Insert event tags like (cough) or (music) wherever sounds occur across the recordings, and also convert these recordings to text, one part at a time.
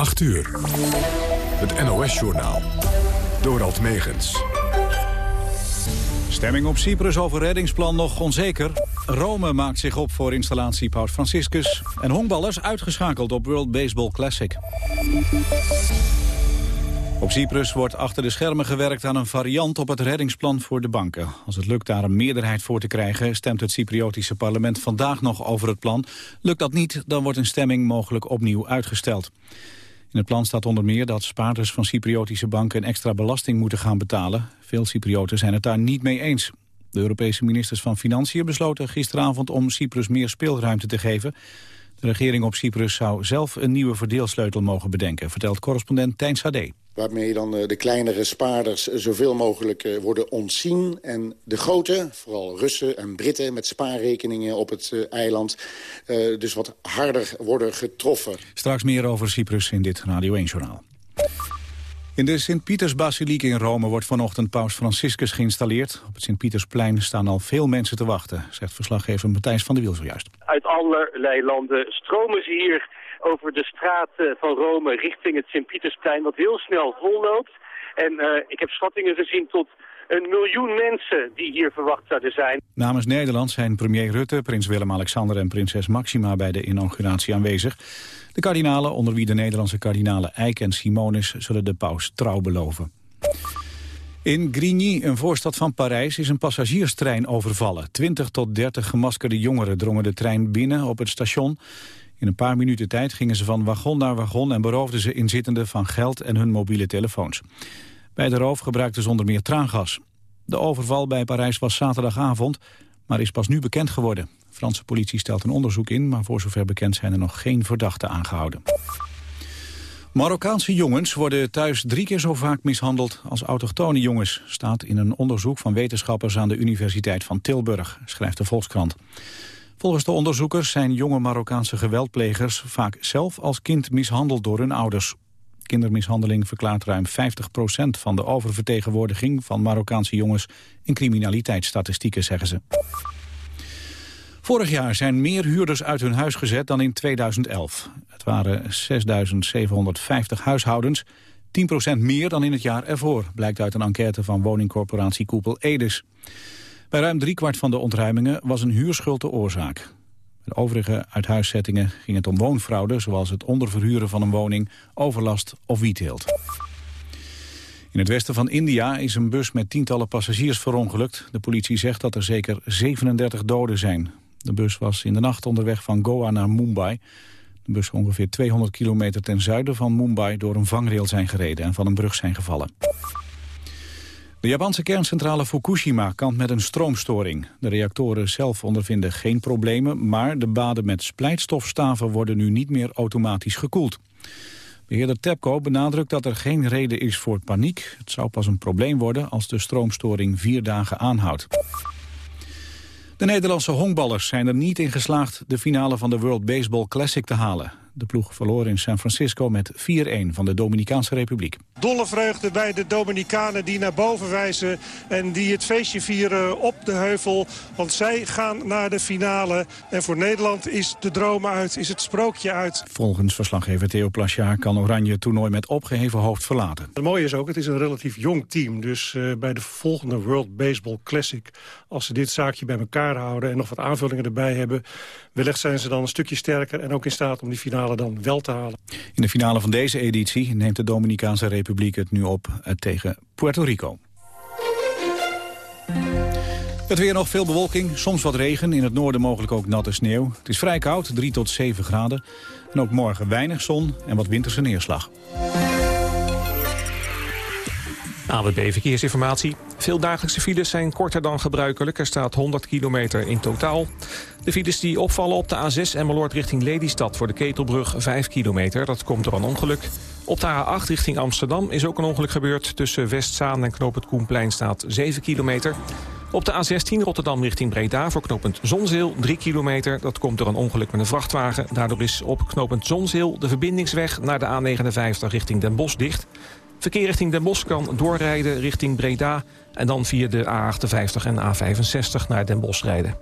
8 uur. Het NOS-journaal. Dorald Megens. Stemming op Cyprus over reddingsplan nog onzeker. Rome maakt zich op voor installatie Paus Franciscus. En honkballers uitgeschakeld op World Baseball Classic. Op Cyprus wordt achter de schermen gewerkt aan een variant op het reddingsplan voor de banken. Als het lukt daar een meerderheid voor te krijgen, stemt het Cypriotische parlement vandaag nog over het plan. Lukt dat niet, dan wordt een stemming mogelijk opnieuw uitgesteld. In het plan staat onder meer dat spaarders van Cypriotische banken een extra belasting moeten gaan betalen. Veel Cyprioten zijn het daar niet mee eens. De Europese ministers van Financiën besloten gisteravond om Cyprus meer speelruimte te geven. De regering op Cyprus zou zelf een nieuwe verdeelsleutel mogen bedenken, vertelt correspondent Tijn Sade. Waarmee dan eh, de kleinere spaarders zoveel mogelijk eh, worden ontzien. En de grote, vooral Russen en Britten met spaarrekeningen op het eh, eiland... dus wat harder worden getroffen. Straks meer over Cyprus in dit Radio 1-journaal. In de Sint-Pietersbasiliek in Rome wordt vanochtend paus Franciscus geïnstalleerd. Op het Sint-Pietersplein staan al veel mensen te wachten, zegt verslaggever Matthijs van der Wiel zojuist. Uit allerlei landen stromen ze hier over de straat van Rome richting het Sint-Pietersplein, dat heel snel volloopt. En uh, ik heb schattingen gezien tot een miljoen mensen die hier verwacht zouden zijn. Namens Nederland zijn premier Rutte, prins Willem-Alexander en prinses Maxima bij de inauguratie aanwezig. De kardinalen, onder wie de Nederlandse kardinalen Eijk en Simonis, zullen de paus trouw beloven. In Grigny, een voorstad van Parijs, is een passagierstrein overvallen. 20 tot 30 gemaskerde jongeren drongen de trein binnen op het station. In een paar minuten tijd gingen ze van wagon naar wagon... en beroofden ze inzittenden van geld en hun mobiele telefoons. Bij de roof gebruikten ze onder meer traangas. De overval bij Parijs was zaterdagavond, maar is pas nu bekend geworden. De Franse politie stelt een onderzoek in... maar voor zover bekend zijn er nog geen verdachten aangehouden. Marokkaanse jongens worden thuis drie keer zo vaak mishandeld als autochtone jongens, staat in een onderzoek van wetenschappers aan de Universiteit van Tilburg, schrijft de Volkskrant. Volgens de onderzoekers zijn jonge Marokkaanse geweldplegers vaak zelf als kind mishandeld door hun ouders. Kindermishandeling verklaart ruim 50% van de oververtegenwoordiging van Marokkaanse jongens in criminaliteitsstatistieken, zeggen ze. Vorig jaar zijn meer huurders uit hun huis gezet dan in 2011. Het waren 6.750 huishoudens, 10% meer dan in het jaar ervoor... blijkt uit een enquête van woningcorporatie Koepel Edes. Bij ruim driekwart van de ontruimingen was een huurschuld de oorzaak. Bij overige uithuiszettingen ging het om woonfraude... zoals het onderverhuren van een woning, overlast of wietteelt. In het westen van India is een bus met tientallen passagiers verongelukt. De politie zegt dat er zeker 37 doden zijn. De bus was in de nacht onderweg van Goa naar Mumbai. De bus ongeveer 200 kilometer ten zuiden van Mumbai... door een vangrail zijn gereden en van een brug zijn gevallen. De Japanse kerncentrale Fukushima kampt met een stroomstoring. De reactoren zelf ondervinden geen problemen... maar de baden met splijtstofstaven worden nu niet meer automatisch gekoeld. Beheerder TEPCO benadrukt dat er geen reden is voor paniek. Het zou pas een probleem worden als de stroomstoring vier dagen aanhoudt. De Nederlandse honkballers zijn er niet in geslaagd de finale van de World Baseball Classic te halen. De ploeg verloor in San Francisco met 4-1 van de Dominicaanse Republiek. Dolle vreugde bij de Dominicanen die naar boven wijzen... en die het feestje vieren op de heuvel. Want zij gaan naar de finale. En voor Nederland is de droom uit, is het sprookje uit. Volgens verslaggever Theo Plasjaar kan Oranje het toernooi met opgeheven hoofd verlaten. Het mooie is ook, het is een relatief jong team. Dus uh, bij de volgende World Baseball Classic... als ze dit zaakje bij elkaar houden en nog wat aanvullingen erbij hebben... wellicht zijn ze dan een stukje sterker en ook in staat om die finale dan wel te halen. In de finale van deze editie neemt de Dominicaanse Republiek het nu op eh, tegen Puerto Rico. Het weer nog veel bewolking, soms wat regen. In het noorden mogelijk ook natte sneeuw. Het is vrij koud, 3 tot 7 graden. En ook morgen weinig zon en wat winterse neerslag. AWB Verkeersinformatie. Veel dagelijkse files zijn korter dan gebruikelijk. Er staat 100 kilometer in totaal. De files die opvallen op de A6 Emmeloord richting Lelystad... voor de Ketelbrug 5 kilometer. Dat komt door een ongeluk. Op de A8 richting Amsterdam is ook een ongeluk gebeurd. Tussen Westzaan en Knoop het Koenplein staat 7 kilometer. Op de A16 Rotterdam richting Breda voor knooppunt Zonzeel 3 kilometer. Dat komt door een ongeluk met een vrachtwagen. Daardoor is op knooppunt Zonzeel de verbindingsweg naar de A59 richting Den Bosch dicht. Verkeer richting Den Bosch kan doorrijden richting Breda... en dan via de A58 en A65 naar Den Bosch rijden.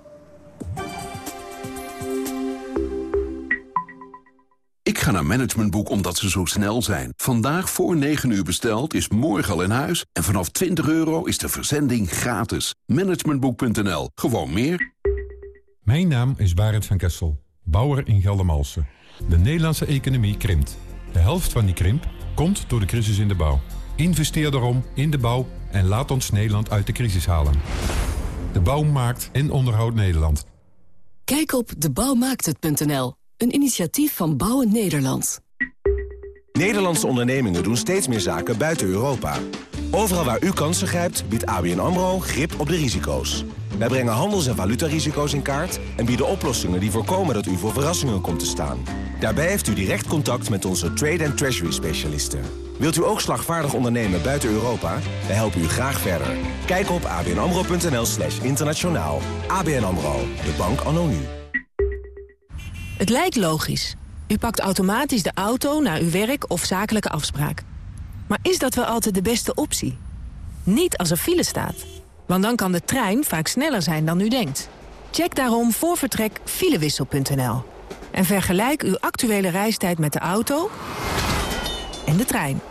ga naar Managementboek omdat ze zo snel zijn. Vandaag voor 9 uur besteld is morgen al in huis. En vanaf 20 euro is de verzending gratis. Managementboek.nl. Gewoon meer. Mijn naam is Barend van Kessel, bouwer in Geldermalsen. De Nederlandse economie krimpt. De helft van die krimp komt door de crisis in de bouw. Investeer daarom in de bouw en laat ons Nederland uit de crisis halen. De bouw maakt en onderhoudt Nederland. Kijk op debouwmaakthet.nl, een initiatief van Bouwen Nederland. Nederlandse ondernemingen doen steeds meer zaken buiten Europa. Overal waar u kansen grijpt, biedt ABN AMRO grip op de risico's. Wij brengen handels- en valutarisico's in kaart... en bieden oplossingen die voorkomen dat u voor verrassingen komt te staan. Daarbij heeft u direct contact met onze trade- en treasury-specialisten. Wilt u ook slagvaardig ondernemen buiten Europa? Wij helpen u graag verder. Kijk op abnamro.nl slash internationaal. ABN AMRO, de bank anno nu. Het lijkt logisch. U pakt automatisch de auto naar uw werk of zakelijke afspraak. Maar is dat wel altijd de beste optie? Niet als er file staat. Want dan kan de trein vaak sneller zijn dan u denkt. Check daarom voor vertrek filewissel.nl. En vergelijk uw actuele reistijd met de auto en de trein.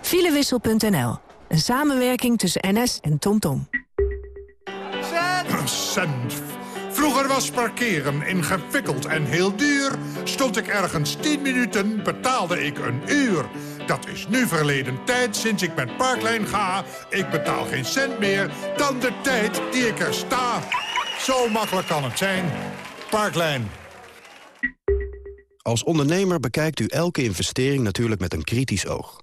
Filewissel.nl. Een samenwerking tussen NS en TomTom. Vroeger was parkeren ingewikkeld en heel duur. Stond ik ergens 10 minuten, betaalde ik een uur. Dat is nu verleden tijd sinds ik met Parklijn ga. Ik betaal geen cent meer dan de tijd die ik er sta. Zo makkelijk kan het zijn. Parklijn. Als ondernemer bekijkt u elke investering natuurlijk met een kritisch oog.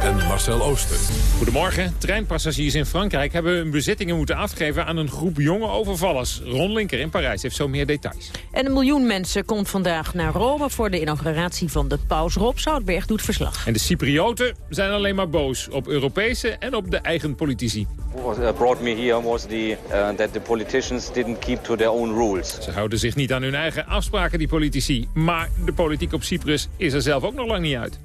en Marcel Ooster. Goedemorgen. Treinpassagiers in Frankrijk hebben hun bezittingen moeten afgeven aan een groep jonge overvallers. Ron Linker in Parijs heeft zo meer details. En een miljoen mensen komt vandaag naar Rome voor de inauguratie van de paus. Rob Zoutberg doet verslag. En de Cyprioten zijn alleen maar boos op Europese en op de eigen politici. What brought me here was the, uh, that the politicians didn't keep to their own rules. Ze houden zich niet aan hun eigen afspraken, die politici. Maar de politiek op Cyprus is er zelf ook nog lang niet uit.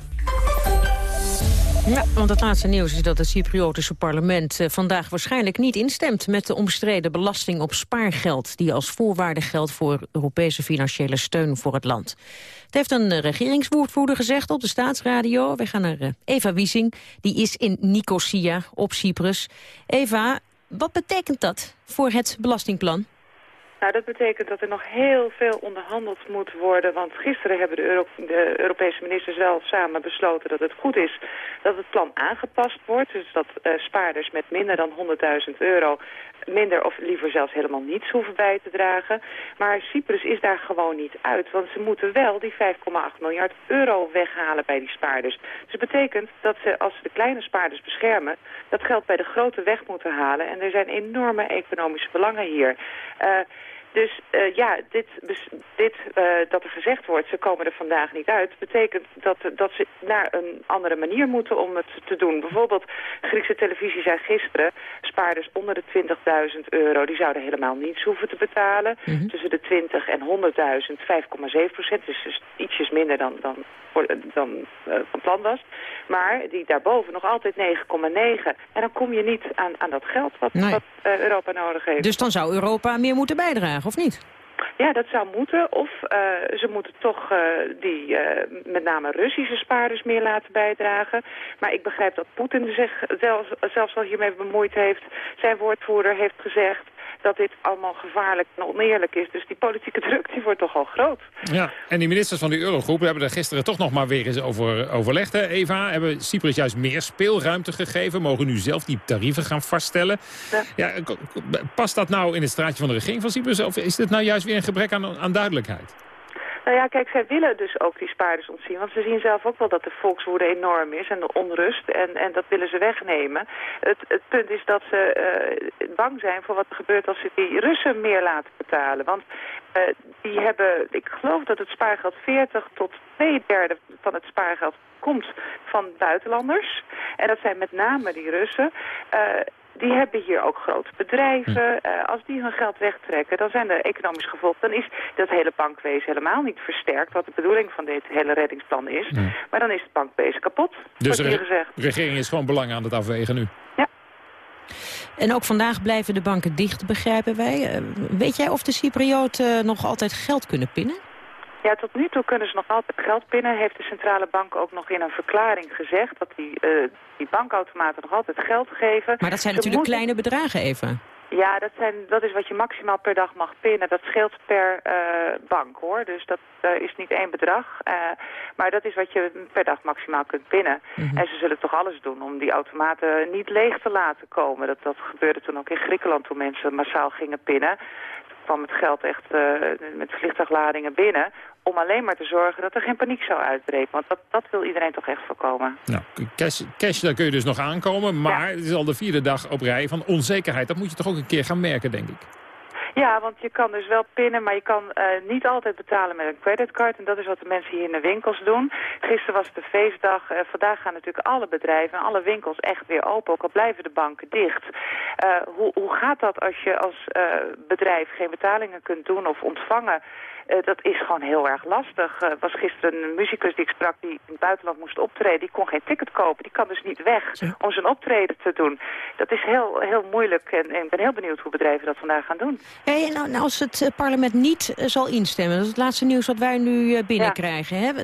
Ja, want het laatste nieuws is dat het Cypriotische parlement eh, vandaag waarschijnlijk niet instemt met de omstreden belasting op spaargeld, die als voorwaarde geldt voor Europese financiële steun voor het land. Het heeft een eh, regeringswoordvoerder gezegd op de staatsradio. We gaan naar eh, Eva Wiesing, die is in Nicosia op Cyprus. Eva, wat betekent dat voor het belastingplan? Nou, dat betekent dat er nog heel veel onderhandeld moet worden. Want gisteren hebben de, Euro de, Europese ministers wel samen besloten dat het goed is dat het plan aangepast wordt. Dus dat uh, spaarders met minder dan 100.000 euro minder of liever zelfs helemaal niets hoeven bij te dragen. Maar Cyprus is daar gewoon niet uit. Want ze moeten wel die 5,8 miljard euro weghalen bij die spaarders. Dus dat betekent dat ze als ze de kleine spaarders beschermen... dat geld bij de grote weg moeten halen. En er zijn enorme economische belangen hier. Uh, dus uh, ja, dit, dit uh, dat er gezegd wordt, ze komen er vandaag niet uit... betekent dat, dat ze naar een andere manier moeten om het te doen. Bijvoorbeeld, Griekse televisie zei gisteren... spaarders onder de 20.000 euro, die zouden helemaal niets hoeven te betalen. Mm -hmm. Tussen de 20 en 100.000, 5,7 procent. Dus, dus ietsjes minder dan, dan, dan uh, van plan was. Maar die daarboven nog altijd 9,9. En dan kom je niet aan, aan dat geld wat, nee. wat Europa nodig heeft. Dus dan zou Europa meer moeten bijdragen? Of niet? Ja, dat zou moeten. Of uh, ze moeten toch uh, die uh, met name Russische spaarders meer laten bijdragen. Maar ik begrijp dat Poetin zich zelfs, zelfs al hiermee bemoeid heeft. Zijn woordvoerder heeft gezegd dat dit allemaal gevaarlijk en oneerlijk is. Dus die politieke (laughs) druk die wordt toch al groot. Ja, en die ministers van de Eurogroep hebben er gisteren toch nog maar weer eens over overlegd. Hè, Eva, hebben Cyprus juist meer speelruimte gegeven. Mogen nu zelf die tarieven gaan vaststellen. Ja. ja. past dat nou in het straatje van de regering van Cyprus? Of is dit nou juist weer een gebrek aan, aan duidelijkheid? Nou ja, kijk, zij willen dus ook die spaarders ontzien. Want ze zien zelf ook wel dat de volkswoede enorm is en de onrust. En, en dat willen ze wegnemen. Het, het punt is dat ze uh, bang zijn voor wat er gebeurt als ze die Russen meer laten betalen. Want uh, die hebben, ik geloof dat het spaargeld 40 tot 2 derde van het spaargeld komt van buitenlanders. En dat zijn met name die Russen. Uh, die hebben hier ook grote bedrijven. Uh, als die hun geld wegtrekken, dan zijn er economische gevolgen. Dan is dat hele bankwezen helemaal niet versterkt, wat de bedoeling van dit hele reddingsplan is. Nee. Maar dan is het bankwezen kapot, dus de re regering is gewoon belang aan het afwegen nu? Ja. En ook vandaag blijven de banken dicht, begrijpen wij. Uh, weet jij of de Cyprioten nog altijd geld kunnen pinnen? Ja, tot nu toe kunnen ze nog altijd geld pinnen. Heeft de centrale bank ook nog in een verklaring gezegd... dat die, uh, die bankautomaten nog altijd geld geven. Maar dat zijn natuurlijk kleine bedragen even. Ja, dat, zijn, dat is wat je maximaal per dag mag pinnen. Dat scheelt per uh, bank, hoor. Dus dat uh, is niet één bedrag. Uh, maar dat is wat je per dag maximaal kunt pinnen. Mm -hmm. En ze zullen toch alles doen om die automaten niet leeg te laten komen. Dat, dat gebeurde toen ook in Griekenland toen mensen massaal gingen pinnen kwam het geld echt uh, met vliegtuigladingen binnen om alleen maar te zorgen dat er geen paniek zou uitbreken. Want dat, dat wil iedereen toch echt voorkomen. Nou, cash, cash, daar kun je dus nog aankomen. Maar ja. het is al de vierde dag op rij van onzekerheid. Dat moet je toch ook een keer gaan merken, denk ik. Ja, want je kan dus wel pinnen, maar je kan uh, niet altijd betalen met een creditcard. En dat is wat de mensen hier in de winkels doen. Gisteren was de feestdag. Uh, vandaag gaan natuurlijk alle bedrijven en alle winkels echt weer open. Ook al blijven de banken dicht. Uh, hoe, hoe gaat dat als je als bedrijf geen betalingen kunt doen of ontvangen... Uh, dat is gewoon heel erg lastig. Er uh, was gisteren een muzikus die ik sprak die in het buitenland moest optreden. Die kon geen ticket kopen. Die kan dus niet weg ja. om zijn optreden te doen. Dat is heel, heel moeilijk en, en, ik ben heel benieuwd hoe bedrijven dat vandaag gaan doen. Hey, nou, nou, als het parlement niet zal instemmen, dat is het laatste nieuws wat wij nu binnenkrijgen. Ja. Hè?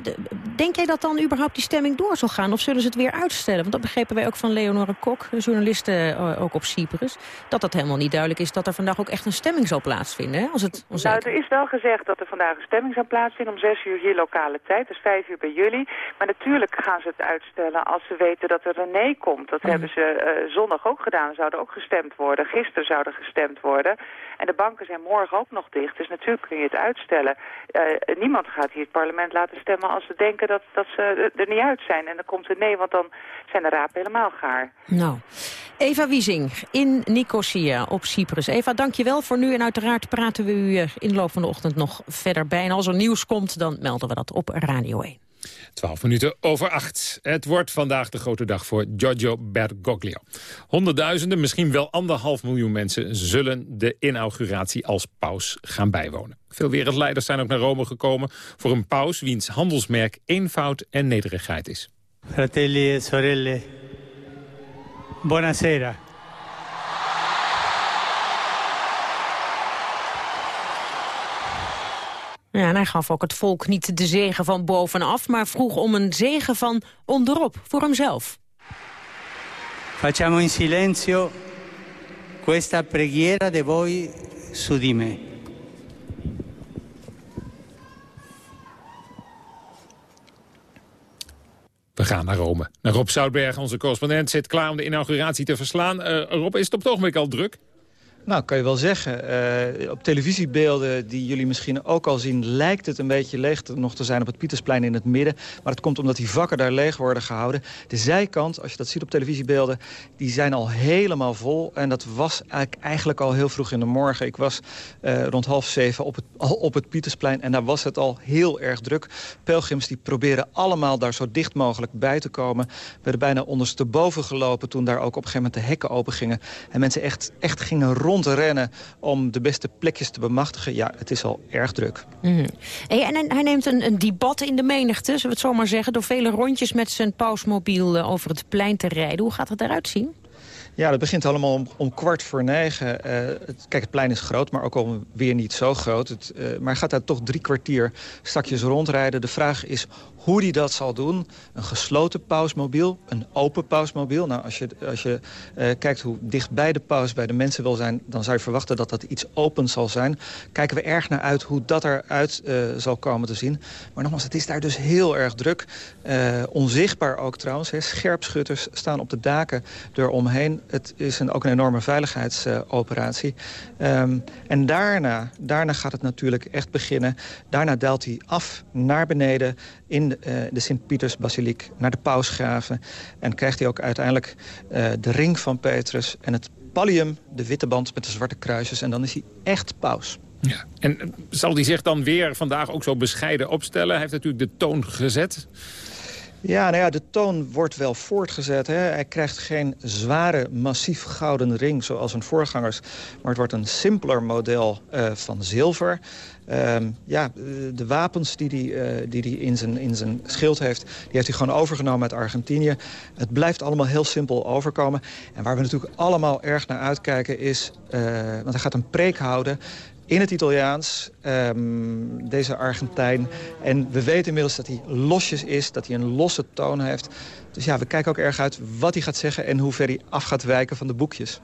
Denk jij dat dan überhaupt die stemming door zal gaan of zullen ze het weer uitstellen? Want dat begrepen wij ook van Leonore Kok, journaliste ook op Cyprus. Dat dat helemaal niet duidelijk is dat er vandaag ook echt een stemming zal plaatsvinden. Hè? Als het nou, er is wel gezegd dat er vandaag een stemming zou plaatsvinden om zes uur hier lokale tijd, dus vijf uur bij jullie. Maar natuurlijk gaan ze het uitstellen als ze weten dat er een nee komt. Dat mm. hebben ze uh, zondag ook gedaan, zouden ook gestemd worden. Gisteren zouden gestemd worden. En de banken zijn morgen ook nog dicht, dus natuurlijk kun je het uitstellen. Uh, niemand gaat hier het parlement laten stemmen als ze denken dat, dat ze er niet uit zijn. En dan komt een nee, want dan zijn de rapen helemaal gaar. Nou, Eva Wiesing in Nicosia op Cyprus. Eva, dank je wel voor nu en uiteraard praten we u in de loop van de ochtend nog verder bij. En als er nieuws komt, dan melden we dat op Radio 1. 12 minuten over 8. Het wordt vandaag de grote dag voor Giorgio Bergoglio. Honderdduizenden, misschien wel anderhalf miljoen mensen... zullen de inauguratie als paus gaan bijwonen. Veel wereldleiders zijn ook naar Rome gekomen... voor een paus wiens handelsmerk eenvoud en nederigheid is. Fratelli e sorelle, buonasera. Ja, en hij gaf ook het volk niet de zegen van bovenaf... maar vroeg om een zegen van onderop, voor hemzelf. Facciamo in silenzio questa preghiera de voi su di me. We gaan naar Rome. Naar Rob Zoutberg, onze correspondent, zit klaar om de inauguratie te verslaan. Uh, Rob, is het op het ogenblik al druk? Nou, kan je wel zeggen. Uh, op televisiebeelden die jullie misschien ook al zien... lijkt het een beetje leeg nog te zijn op het Pietersplein in het midden. Maar het komt omdat die vakken daar leeg worden gehouden. De zijkant, als je dat ziet op televisiebeelden... die zijn al helemaal vol. En dat was eigenlijk al heel vroeg in de morgen. Ik was uh, rond half zeven op het, op het Pietersplein... en daar was het al heel erg druk. Pelgrims die proberen allemaal daar zo dicht mogelijk bij te komen. We werden bijna ondersteboven gelopen... toen daar ook op een gegeven moment de hekken open gingen. En mensen echt, echt gingen rond te rennen om de beste plekjes te bemachtigen. Ja, het is al erg druk. Mm hey, en hij neemt een, een, debat in de menigte, zullen we het zo maar zeggen... door vele rondjes met zijn pausmobiel over het plein te rijden. Hoe gaat het eruit zien? Ja, dat begint allemaal om, om kwart voor negen. Uh, het, kijk, het plein is groot, maar ook alweer niet zo groot. Het, uh, maar gaat daar toch drie kwartier stakjes rondrijden. De vraag is hoe hij dat zal doen. Een gesloten pausmobiel, een open pausmobiel. Nou, als je, als je uh, kijkt hoe dichtbij de paus bij de mensen wil zijn... dan zou je verwachten dat dat iets open zal zijn. Kijken we erg naar uit hoe dat eruit uh, zal komen te zien. Maar nogmaals, het is daar dus heel erg druk. Uh, onzichtbaar ook trouwens. Scherpschutters staan op de daken eromheen. het is een, ook een enorme veiligheidsoperatie. Um, en daarna, daarna gaat het natuurlijk echt beginnen. Daarna daalt hij af naar beneden in de, uh, de Sint-Pieters-basiliek... naar de pausgraven. En krijgt hij ook uiteindelijk uh, de ring van Petrus... en het pallium, de witte band met de zwarte kruisjes. En dan is hij echt paus. Ja. En zal hij zich dan weer vandaag ook zo bescheiden opstellen? Hij heeft natuurlijk de toon gezet. Ja, nou ja, de toon wordt wel voortgezet. Hè. Hij krijgt geen zware, massief gouden ring zoals zijn voorgangers. Maar het wordt een simpeler model uh, van zilver. Um, ja, de wapens die hij, uh, die hij in, zijn, in zijn schild heeft... die heeft hij gewoon overgenomen uit Argentinië. Het blijft allemaal heel simpel overkomen. En waar we natuurlijk allemaal erg naar uitkijken is... Uh, want hij gaat een preek houden in het Italiaans, um, deze Argentijn. En we weten inmiddels dat hij losjes is, dat hij een losse toon heeft. Dus ja, we kijken ook erg uit wat hij gaat zeggen... en hoe ver hij af gaat wijken van de boekjes.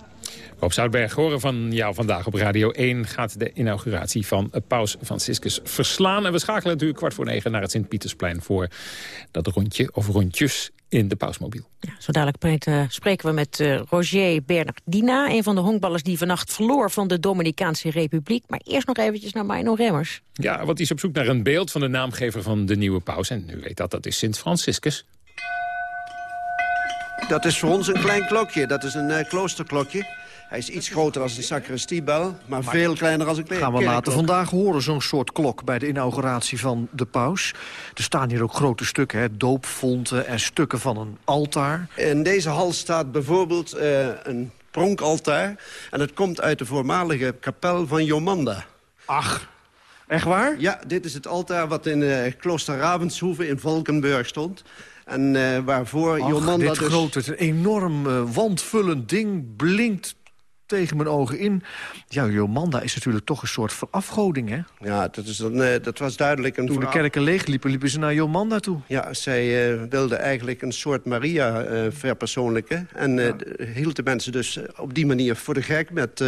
Op Zoutberg horen van jou vandaag op Radio 1 gaat de inauguratie van Paus Franciscus verslaan. En we schakelen natuurlijk kwart voor negen naar het Sint-Pietersplein voor dat rondje of rondjes in de pausmobiel. Ja, zo dadelijk spreken we met uh, Roger Bernardina... een van de honkballers die vannacht verloor van de Dominicaanse Republiek. Maar eerst nog eventjes naar Mino Remmers. Ja, want die is op zoek naar een beeld van de naamgever van de nieuwe paus. En u weet dat, dat is Sint Franciscus. Dat is voor ons een klein klokje. Dat is een uh, kloosterklokje. Hij is iets groter als een sacristiebel, maar, veel kleiner als een klein Gaan we later vandaag horen, zo'n soort klok bij de inauguratie van de paus. Er staan hier ook grote stukken, hè, doopfonten en stukken van een altaar. In deze hal staat bijvoorbeeld uh, een pronkaltaar. En het komt uit de voormalige kapel van Jomanda. Ach, echt waar? Ja, dit is het altaar wat in uh, klooster Ravenshoeve in Valkenburg stond. En uh, waarvoor Ach, Jomanda dit dus... grote, een enorm uh, wandvullend ding, blinkt tegen mijn ogen in. Ja, Jomanda is natuurlijk toch een soort verafgoding, hè? Ja, dat, is dan, uh, dat was duidelijk een Toen de kerken leegliepen, liepen ze naar Jomanda toe. Ja, zij uh, wilde eigenlijk een soort Maria uh, verpersoonlijken. En ja. hield de mensen dus op die manier voor de gek... met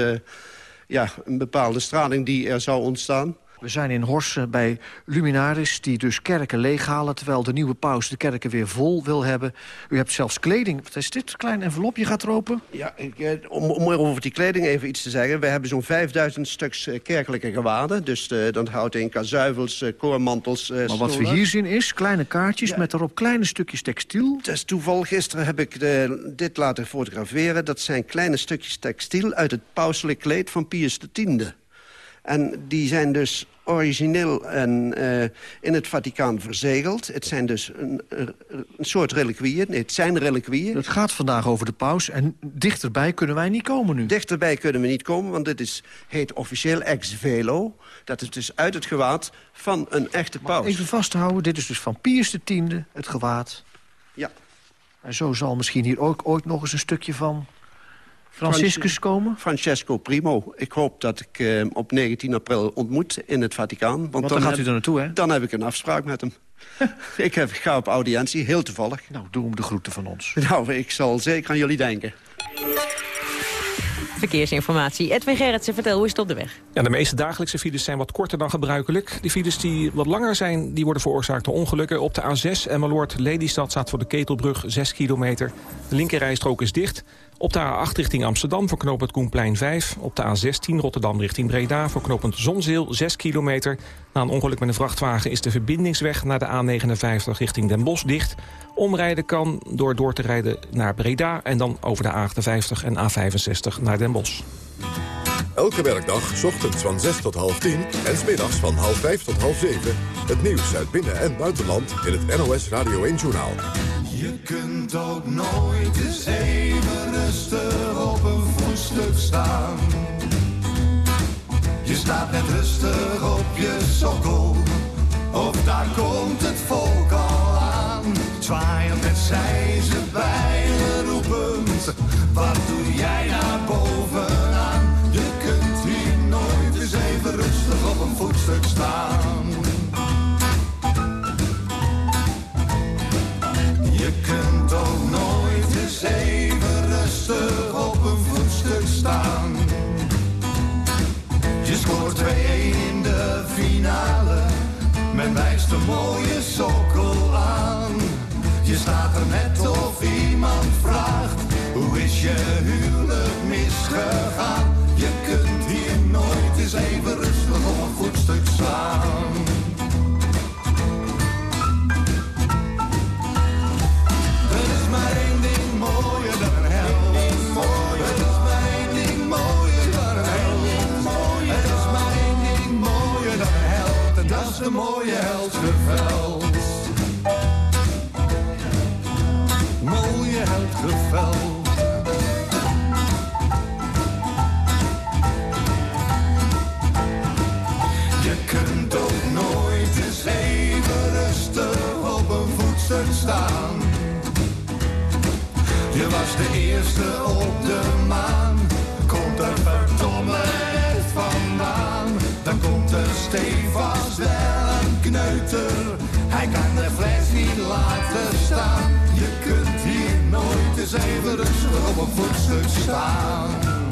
ja, een bepaalde straling die er zou ontstaan. We zijn in Horsen bij Luminaris, die dus kerken leeghalen... terwijl de nieuwe paus de kerken weer vol wil hebben. U hebt zelfs kleding. Wat is dit? Klein envelopje gaat er open? Ja, ik, om, om over die kleding even iets te zeggen. We hebben zo'n 5000 stuks kerkelijke gewaden. Dus uh, dat houdt in kazuivels, koormantels, uh, Maar wat we hier zien is kleine kaartjes ja. met erop kleine stukjes textiel. Dus toeval, gisteren heb ik de, dit laten fotograferen. Dat zijn kleine stukjes textiel uit het pauselijk kleed van Pius X. En die zijn dus origineel en, uh, in het Vaticaan verzegeld. Het zijn dus een, een soort reliquieën. Nee, het zijn reliquieën. Het gaat vandaag over de paus en dichterbij kunnen wij niet komen nu. Dichterbij kunnen we niet komen, want dit is, heet officieel ex velo. Dat is dus uit het gewaad van een echte paus. Maar even vasthouden, dit is dus van Pius X, het gewaad. Ja. En zo zal misschien hier ook ooit nog eens een stukje van Franciscus komen? Francesco Primo. Ik hoop dat ik uh, op 19 april ontmoet in het Vaticaan. Want, want dan, dan, gaat heb, u er naartoe, hè? Dan heb ik een afspraak met hem. (laughs) ik, heb, ik ga op audiëntie, heel toevallig. Nou, doe hem de groeten van ons. Nou, ik zal zeker aan jullie denken. Verkeersinformatie. Edwin Gerritsen, vertel, hoe is het op de weg? Ja, de meeste dagelijkse files zijn wat korter dan gebruikelijk. Die files die wat langer zijn, die worden veroorzaakt door ongelukken. Op de A6 Emmeloord Lelystad staat voor de Ketelbrug 6 kilometer. De linkerrijstrook is dicht. Op de A8 richting Amsterdam voor knooppunt Koenplein 5. Op de A16 Rotterdam richting Breda voor knooppunt Zonzeel 6 kilometer. Na een ongeluk met een vrachtwagen is de verbindingsweg naar de A59 richting Den Bosch dicht. Omrijden kan door door te rijden naar Breda en dan over de A58 en A65 naar Den Bosch. Elke werkdag, ochtends van 6 tot half 10 en smiddags van half 5 tot half 7. Het nieuws uit binnen- en buitenland in het NOS Radio 1-journaal. Je kunt ook nooit eens even rustig op een voetstuk staan. Je staat net rustig op je sokkel, of daar komt het volk al aan. Zwaaiend met zij ze bijlen roepend, wat doe jij naar bovenaan? Je kunt hier nooit eens even rustig op een voetstuk staan. Even rustig op een voetstuk staan. Je scoort 2-1 in de finale, men wijst een mooie sokkel aan. Je staat er net of iemand vraagt, hoe is je huwelijk misgegaan? Je kunt hier nooit eens even rustig op een voetstuk staan. De mooie held geveld. Mooie held geveld. Je kunt ook nooit eens even rustig op een voetstuk staan. Je was de eerste op de maan. Komt er verdomme Hij kan de fles niet laten staan. Je kunt hier nooit eens even rustig op een voetstuk staan.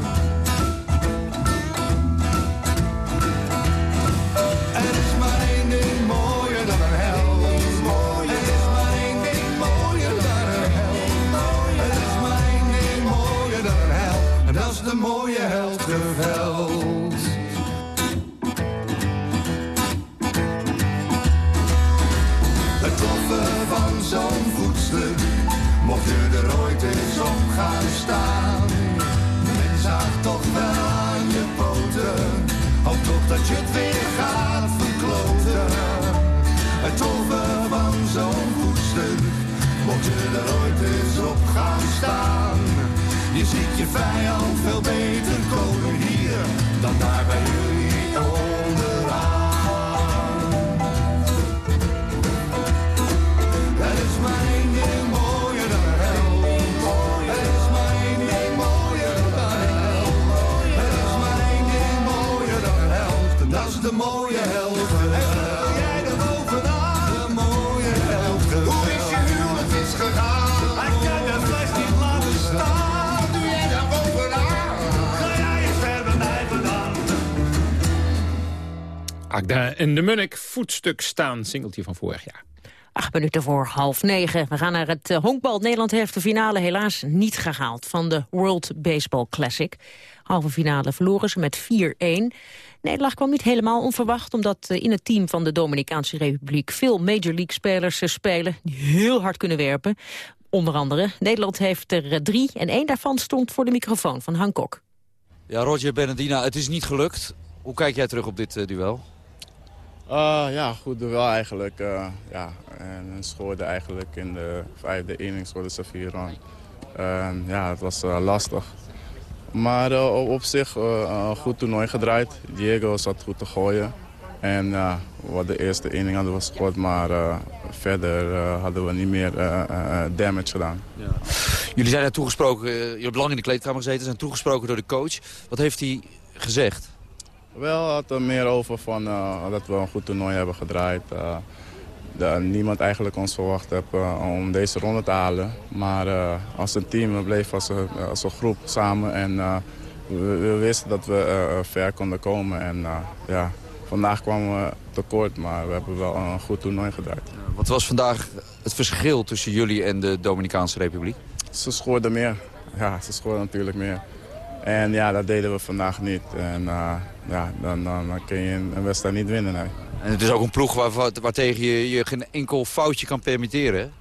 Agda en de Munnik, voetstuk staan, singeltje van vorig jaar. Acht minuten voor half negen. We gaan naar het eh, honkbal. Nederland heeft de finale helaas niet gehaald van de World Baseball Classic. Halve finale verloren ze met 4-1. Nederland kwam niet helemaal onverwacht... omdat eh, in het team van de Dominicaanse Republiek... veel Major League spelers eh, spelen die heel hard kunnen werpen. Onder andere. Nederland heeft er eh, drie en één daarvan stond voor de microfoon van Han Kok. Ja, Roger Benedina, het is niet gelukt. Hoe kijk jij terug op dit eh, duel? Uh, ja, goed duel eigenlijk. Uh, ja, en eigenlijk in de vijfde inning scoorden ze vier ja, het was uh, lastig. Maar op zich een goed toernooi gedraaid. Diego zat goed te gooien. En wat de eerste inning hadden we gescoord, maar verder hadden we niet meer damage gedaan. Ja. Jullie zijn er toegesproken, jullie hebben lang in de kleedkamer gezeten, zijn toegesproken door de coach. Wat heeft hij gezegd? Wel, had er meer over van, uh, dat we een goed toernooi hebben gedraaid. Uh, dat niemand eigenlijk ons verwacht heeft uh, om deze ronde te halen. Maar als een team, we bleven als een, als een groep samen. En we, we, wisten dat we ver konden komen. En ja, vandaag kwamen we tekort, maar we hebben wel een goed toernooi gedraaid. Wat was vandaag het verschil tussen jullie en de Dominicaanse Republiek? Ze scoorden meer. Ja, ze scoorden natuurlijk meer. En ja, dat deden we vandaag niet. En uh, ja, dan, dan, dan, kun je een wedstrijd niet winnen. Nee. En het is ook een ploeg waar, waar tegen je, je geen enkel foutje kan permitteren?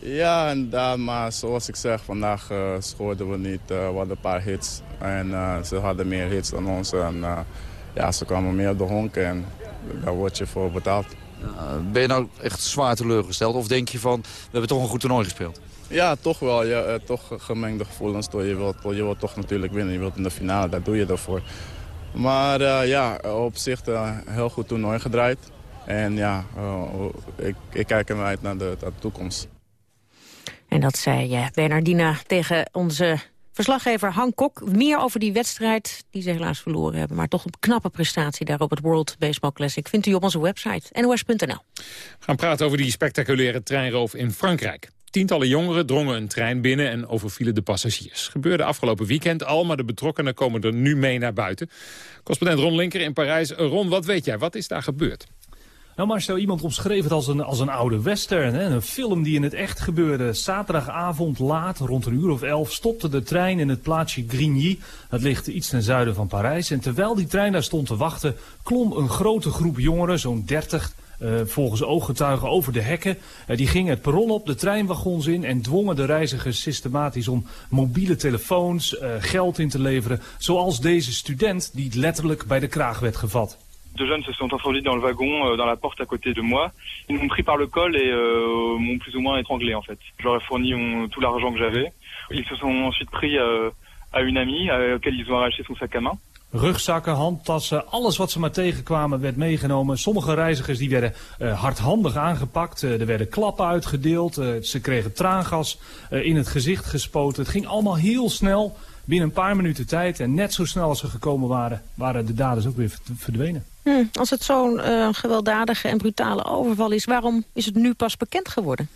Ja, inderdaad. Maar zoals ik zeg, vandaag uh, scoorden we niet. Uh, we hadden een paar hits. En ze hadden meer hits dan ons. En ja, ze kwamen meer op de honk. En daar word je voor betaald. ben je nou echt zwaar teleurgesteld? Of denk je van, we hebben toch een goed toernooi gespeeld? Ja, toch wel. Ja, uh, toch gemengde gevoelens. Je wilt, je wilt toch natuurlijk winnen. Je wilt in de finale, daar doe je ervoor. Maar uh, ja, op zich een heel goed toernooi gedraaid. En ja, uh, ik, ik kijk er uit naar de, naar de toekomst. En dat zei Bernardina tegen onze verslaggever Han Kok. Meer over die wedstrijd die ze helaas verloren hebben. Maar toch een knappe prestatie daar op het World Baseball Classic. Vindt u op onze website nos.nl. We gaan praten over die spectaculaire treinroof in Frankrijk. Tientallen jongeren drongen een trein binnen en overvielen de passagiers. Gebeurde afgelopen weekend al, maar de betrokkenen komen er nu mee naar buiten. Correspondent Ron Linker in Parijs. Ron, wat weet jij? Wat is daar gebeurd? Nou Marcel, iemand omschreef het als een, als een oude western. Hè? Een film die in het echt gebeurde. Zaterdagavond laat, rond een uur of elf, stopte de trein in het plaatsje Grigny. Dat ligt iets ten zuiden van Parijs. En terwijl die trein daar stond te wachten, klom een grote groep jongeren, zo'n dertig... Uh, volgens ooggetuigen over de hekken. Uh, die gingen het perron op, de treinwagons in en dwongen de reizigers systematisch om mobiele telefoons, uh, geld in te leveren. Zoals deze student die letterlijk bij de kraag werd gevat. Deux jeunes se sont introduits dans le wagon, euh, dans la porte à côté de moi. Ils m'ont pris par le col et euh, m'ont plus ou moins étranglé en fait. J'aurais fourni mon, tout l'argent que j'avais. Ils se sont ensuite pris euh, à une amie à laquelle ils ont arraché son sac à main. Rugzakken, handtassen, alles wat ze maar tegenkwamen werd meegenomen. Sommige reizigers die werden uh, hardhandig aangepakt. Uh, er werden klappen uitgedeeld. Uh, ze kregen traangas in het gezicht gespoten. Het ging allemaal heel snel, binnen een paar minuten tijd. En net zo snel als ze gekomen waren, waren de daders ook weer verdwenen. Hm, als het zo'n gewelddadige en brutale overval is, waarom is het nu pas bekend geworden?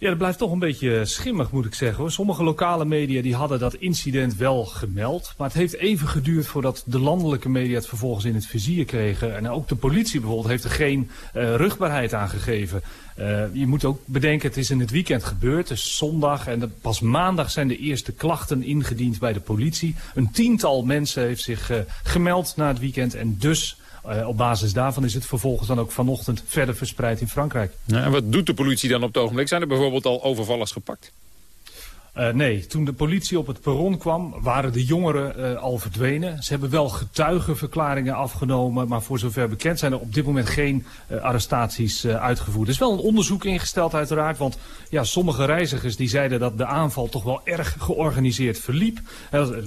Ja, dat blijft toch een beetje schimmig, moet ik zeggen. Sommige lokale media die hadden dat incident wel gemeld. Maar het heeft even geduurd voordat de landelijke media het vervolgens in het vizier kregen. En ook de politie bijvoorbeeld heeft er geen uh, rugbaarheid aan gegeven. Uh, je moet ook bedenken, het is in het weekend gebeurd. Is zondag en pas maandag zijn de eerste klachten ingediend bij de politie. Een tiental mensen heeft zich uh, gemeld na het weekend en dus... Uh, op basis daarvan is het vervolgens dan ook vanochtend verder verspreid in Frankrijk. En wat doet de politie dan op het ogenblik? Zijn er bijvoorbeeld al overvallers gepakt? Uh, nee, toen de politie op het perron kwam, waren de jongeren uh, al verdwenen. Ze hebben wel getuigenverklaringen afgenomen, maar voor zover bekend zijn er op dit moment geen uh, arrestaties uitgevoerd. Er is wel een onderzoek ingesteld uiteraard, want ja, sommige reizigers die zeiden dat de aanval toch wel erg georganiseerd verliep.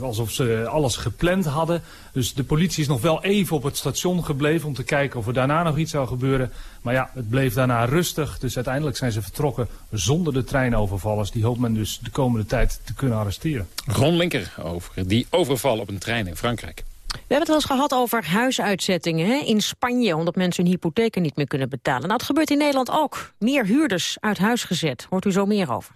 Alsof ze alles gepland hadden. Dus de politie is nog wel even op het station gebleven om te kijken of er daarna nog iets zou gebeuren. Maar ja, het bleef daarna rustig, dus uiteindelijk zijn ze vertrokken zonder de treinovervallers. Die hoopt men dus de komende tijd te kunnen arresteren. Ron Linker over die overval op een trein in Frankrijk. We hebben het wel eens gehad over huisuitzettingen hè? in Spanje... omdat mensen hun hypotheken niet meer kunnen betalen. Nou, dat gebeurt in Nederland ook. Meer huurders uit huis gezet. Hoort u zo meer over.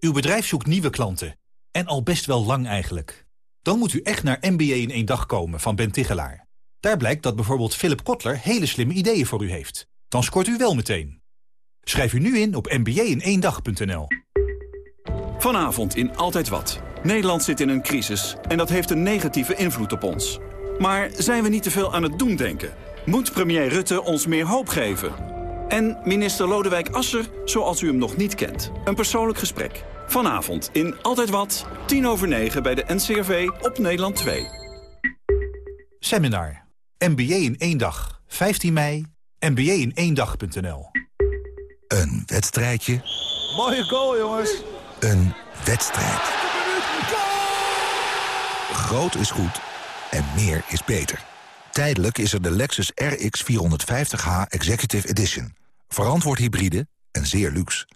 Uw bedrijf zoekt nieuwe klanten. En al best wel lang eigenlijk. Dan moet u echt naar MBA in één dag komen van Ben Tigelaar. Daar blijkt dat bijvoorbeeld Philip Kotler hele slimme ideeën voor u heeft. Dan scoort u wel meteen. Schrijf u nu in op mba-in-één-dag.nl. Vanavond in Altijd Wat. Nederland zit in een crisis en dat heeft een negatieve invloed op ons. Maar zijn we niet te veel aan het doen denken? Moet premier Rutte ons meer hoop geven? En minister Lodewijk Asser, zoals u hem nog niet kent. Een persoonlijk gesprek. Vanavond in Altijd Wat, tien over negen bij de NCRV op Nederland 2. Seminar. MBA in één dag. 15 mei. MBA in één dag.nl Een wedstrijdje. Mooie goal, jongens. Een wedstrijd. Groot is goed en meer is beter. Tijdelijk is er de Lexus RX 450h Executive Edition. Verantwoord hybride en zeer luxe.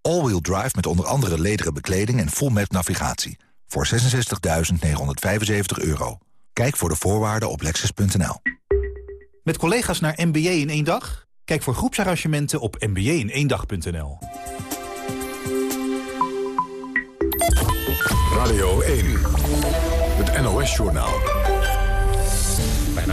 All-wheel drive met onder andere lederen bekleding en full map navigatie. Voor 66.975 euro. Kijk voor de voorwaarden op lexus.nl. Met collega's naar MBA in één dag? Kijk voor groepsarrangementen op mba-in-één-dag.nl. Radio 1. Het NOS-journaal.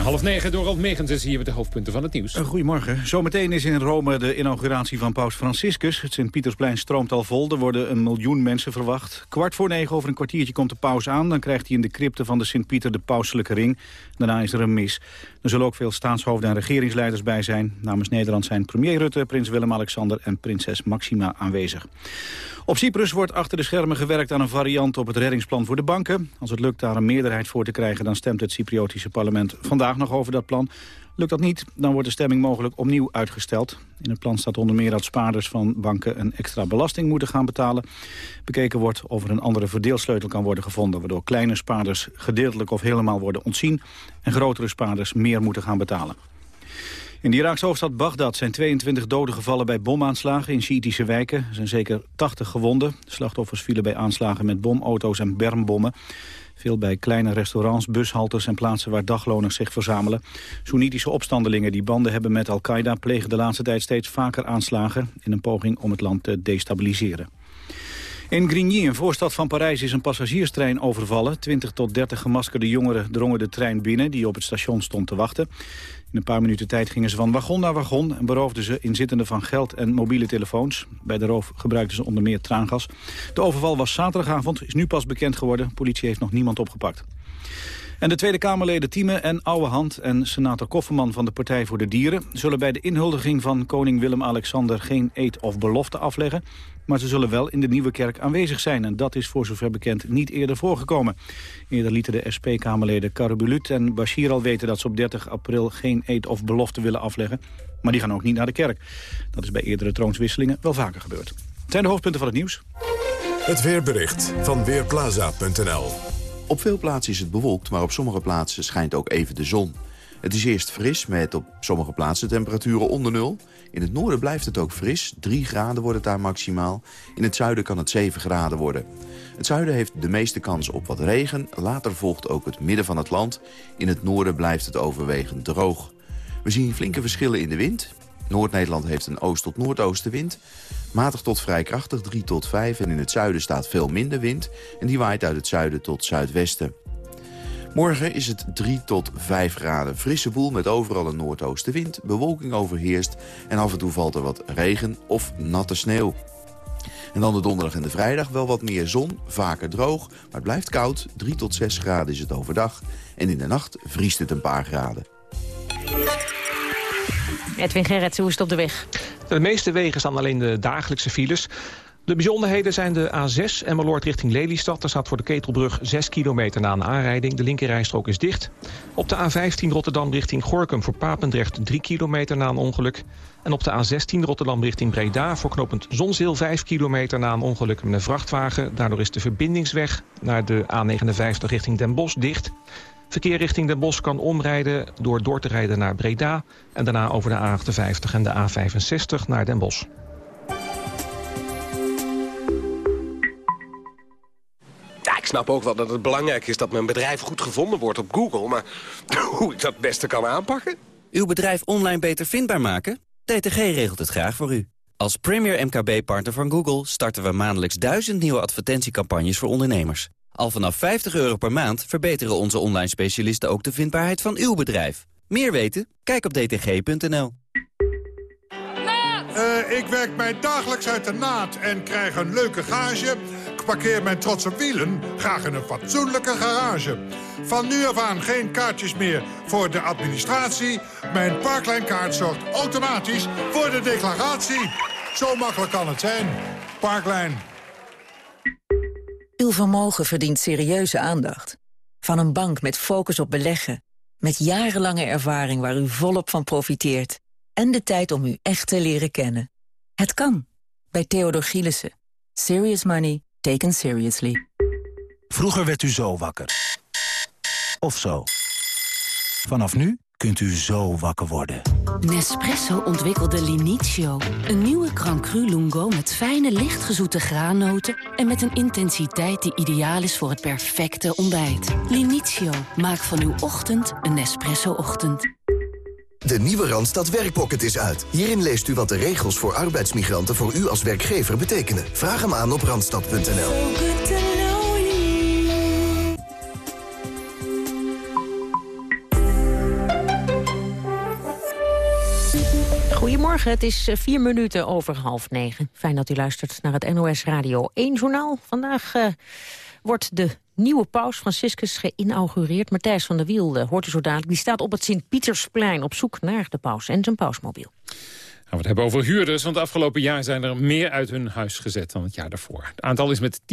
Half negen door Megens is hier met de hoofdpunten van het nieuws. Goedemorgen. Zometeen is in Rome de inauguratie van paus Franciscus. Het Sint-Pietersplein stroomt al vol. Er worden een miljoen mensen verwacht. Kwart voor negen over een kwartiertje komt de paus aan. Dan krijgt hij in de crypte van de Sint-Pieter de pauselijke ring. Daarna is er een mis. Er zullen ook veel staatshoofden en regeringsleiders bij zijn. Namens Nederland zijn premier Rutte, prins Willem-Alexander en prinses Maxima aanwezig. Op Cyprus wordt achter de schermen gewerkt aan een variant op het reddingsplan voor de banken. Als het lukt daar een meerderheid voor te krijgen, dan stemt het Cypriotische parlement vandaag nog over dat plan. Lukt dat niet, dan wordt de stemming mogelijk opnieuw uitgesteld. In het plan staat onder meer dat spaarders van banken een extra belasting moeten gaan betalen. Bekeken wordt of er een andere verdeelsleutel kan worden gevonden... waardoor kleine spaarders gedeeltelijk of helemaal worden ontzien... en grotere spaarders meer moeten gaan betalen. In de Iraakse hoofdstad Bagdad zijn 22 doden gevallen bij bomaanslagen in Shiïtische wijken. Er zijn zeker 80 gewonden. De slachtoffers vielen bij aanslagen met bomauto's en bermbommen. Veel bij kleine restaurants, bushalters en plaatsen waar dagloners zich verzamelen. Soenitische opstandelingen die banden hebben met Al-Qaeda... plegen de laatste tijd steeds vaker aanslagen... in een poging om het land te destabiliseren. In Grigny, een voorstad van Parijs, is een passagierstrein overvallen. 20 tot 30 gemaskerde jongeren drongen de trein binnen... die op het station stond te wachten. In een paar minuten tijd gingen ze van wagon naar wagon... en beroofden ze inzittenden van geld en mobiele telefoons. Bij de roof gebruikten ze onder meer traangas. De overval was zaterdagavond, is nu pas bekend geworden. Politie heeft nog niemand opgepakt. En de Tweede Kamerleden Thieme en Ouwehand en senator Kofferman van de Partij voor de Dieren... zullen bij de inhuldiging van koning Willem-Alexander geen eed of belofte afleggen. Maar ze zullen wel in de Nieuwe Kerk aanwezig zijn. En dat is voor zover bekend niet eerder voorgekomen. Eerder lieten de SP-Kamerleden Karabulut en Bashir al weten... dat ze op 30 april geen eed of belofte willen afleggen. Maar die gaan ook niet naar de kerk. Dat is bij eerdere troonswisselingen wel vaker gebeurd. Het zijn de hoofdpunten van het nieuws. Het weerbericht van Weerplaza.nl Op veel plaatsen is het bewolkt, maar op sommige plaatsen schijnt ook even de zon. Het is eerst fris met op sommige plaatsen temperaturen onder nul. In het noorden blijft het ook fris. 3 graden wordt het daar maximaal. In het zuiden kan het 7 graden worden. Het zuiden heeft de meeste kans op wat regen. Later volgt ook het midden van het land. In het noorden blijft het overwegend droog. We zien flinke verschillen in de wind. Noord-Nederland heeft een oost- tot noordoostenwind. Matig tot vrij krachtig, 3 tot 5. En in het zuiden staat veel minder wind. En die waait uit het zuiden tot zuidwesten. Morgen is het 3 tot 5 graden. Frisse boel met overal een noordoostenwind. Bewolking overheerst en af en toe valt er wat regen of natte sneeuw. En dan de donderdag en de vrijdag wel wat meer zon, vaker droog. Maar het blijft koud, 3 tot 6 graden is het overdag. En in de nacht vriest het een paar graden. Edwin Gerrits, hoe is het op de weg? De meeste wegen staan alleen de dagelijkse files. De bijzonderheden zijn de A6 Emmeloord richting Lelystad. Daar staat voor de Ketelbrug 6 kilometer na een aanrijding. De linkerrijstrook is dicht. Op de A15 Rotterdam richting Gorkum voor Papendrecht 3 kilometer na een ongeluk. En op de A16 Rotterdam richting Breda voor knooppunt Zonzeel 5 kilometer na een ongeluk met een vrachtwagen. Daardoor is de verbindingsweg naar de A59 richting Den Bosch dicht. Verkeer richting Den Bosch kan omrijden door door te rijden naar Breda... en daarna over de A58 en de A65 naar Den Bosch. Ja, ik snap ook wel dat het belangrijk is dat mijn bedrijf goed gevonden wordt op Google. Maar (laughs) hoe ik dat het beste kan aanpakken? Uw bedrijf online beter vindbaar maken? DTG regelt het graag voor u. Als premier MKB-partner van Google starten we maandelijks duizend nieuwe advertentiecampagnes voor ondernemers. Al vanaf 50 euro per maand verbeteren onze online specialisten ook de vindbaarheid van uw bedrijf. Meer weten? Kijk op dtg.nl. Uh, ik werk mij dagelijks uit de naad en krijg een leuke gage. Ik parkeer mijn trotse wielen graag in een fatsoenlijke garage. Van nu af aan geen kaartjes meer voor de administratie. Mijn Parklijnkaart zorgt automatisch voor de declaratie. Zo makkelijk kan het zijn. Parklijn. Uw vermogen verdient serieuze aandacht. Van een bank met focus op beleggen. Met jarenlange ervaring waar u volop van profiteert. En de tijd om u echt te leren kennen. Het kan. Bij Theodor Gielissen. Serious money taken seriously. Vroeger werd u zo wakker. Of zo. Vanaf nu kunt u zo wakker worden. Nespresso ontwikkelde Linizio. Een nieuwe Crancru Lungo met fijne, lichtgezoete graannoten... en met een intensiteit die ideaal is voor het perfecte ontbijt. Linizio, maak van uw ochtend een Nespresso-ochtend. De nieuwe Randstad Werkpocket is uit. Hierin leest u wat de regels voor arbeidsmigranten voor u als werkgever betekenen. Vraag hem aan op randstad.nl. Goedemorgen, het is eh, vier minuten over half negen. Fijn dat u luistert naar het NOS Radio 1 journaal. Vandaag uh, wordt de nieuwe paus Franciscus geïnaugureerd. Matthijs van der Wiel, uh, hoort u zo dadelijk, die staat op het Sint-Pietersplein op zoek naar de paus en zijn pausmobiel. Gaan we het hebben over huurders, want afgelopen jaar zijn er meer uit hun huis gezet dan het jaar daarvoor. Het aantal is met 10%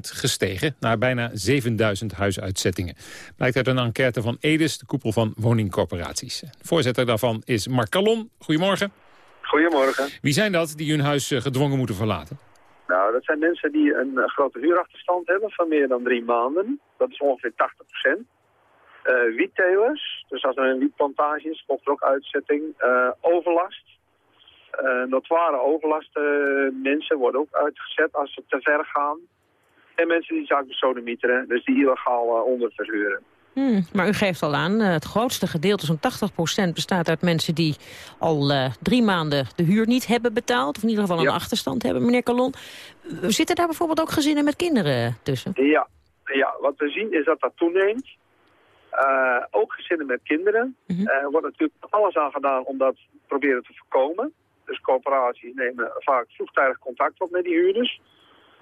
gestegen naar bijna 7000 huisuitzettingen. Blijkt uit een enquête van Edes, de koepel van woningcorporaties. Voorzitter daarvan is Mark Calon. Goedemorgen. Goedemorgen. Wie zijn dat die hun huis eh, gedwongen moeten verlaten? Nou, dat zijn mensen die een uh, grote huurachterstand hebben van meer dan drie maanden. Dat is ongeveer 80 procent. Uh, wiettelers, dus als er een wietplantage is, komt er ook uitzetting. Uh, overlast. Uh, notoire overlast mensen worden ook uitgezet als ze te ver gaan. En mensen die zaken besodemieteren, dus die illegaal onderverhuren. Hmm, maar u geeft al aan, het grootste gedeelte, zo'n 80%, bestaat uit mensen die al uh, drie maanden de huur niet hebben betaald. Of in ieder geval een ja. achterstand hebben, meneer Calon. Zitten daar bijvoorbeeld ook gezinnen met kinderen tussen? Ja, ja wat we zien is dat dat toeneemt. Uh, ook gezinnen met kinderen. Er -hmm. uh, wordt natuurlijk alles aan gedaan om dat proberen te voorkomen. Dus corporaties nemen vaak vroegtijdig contact op met die huurders.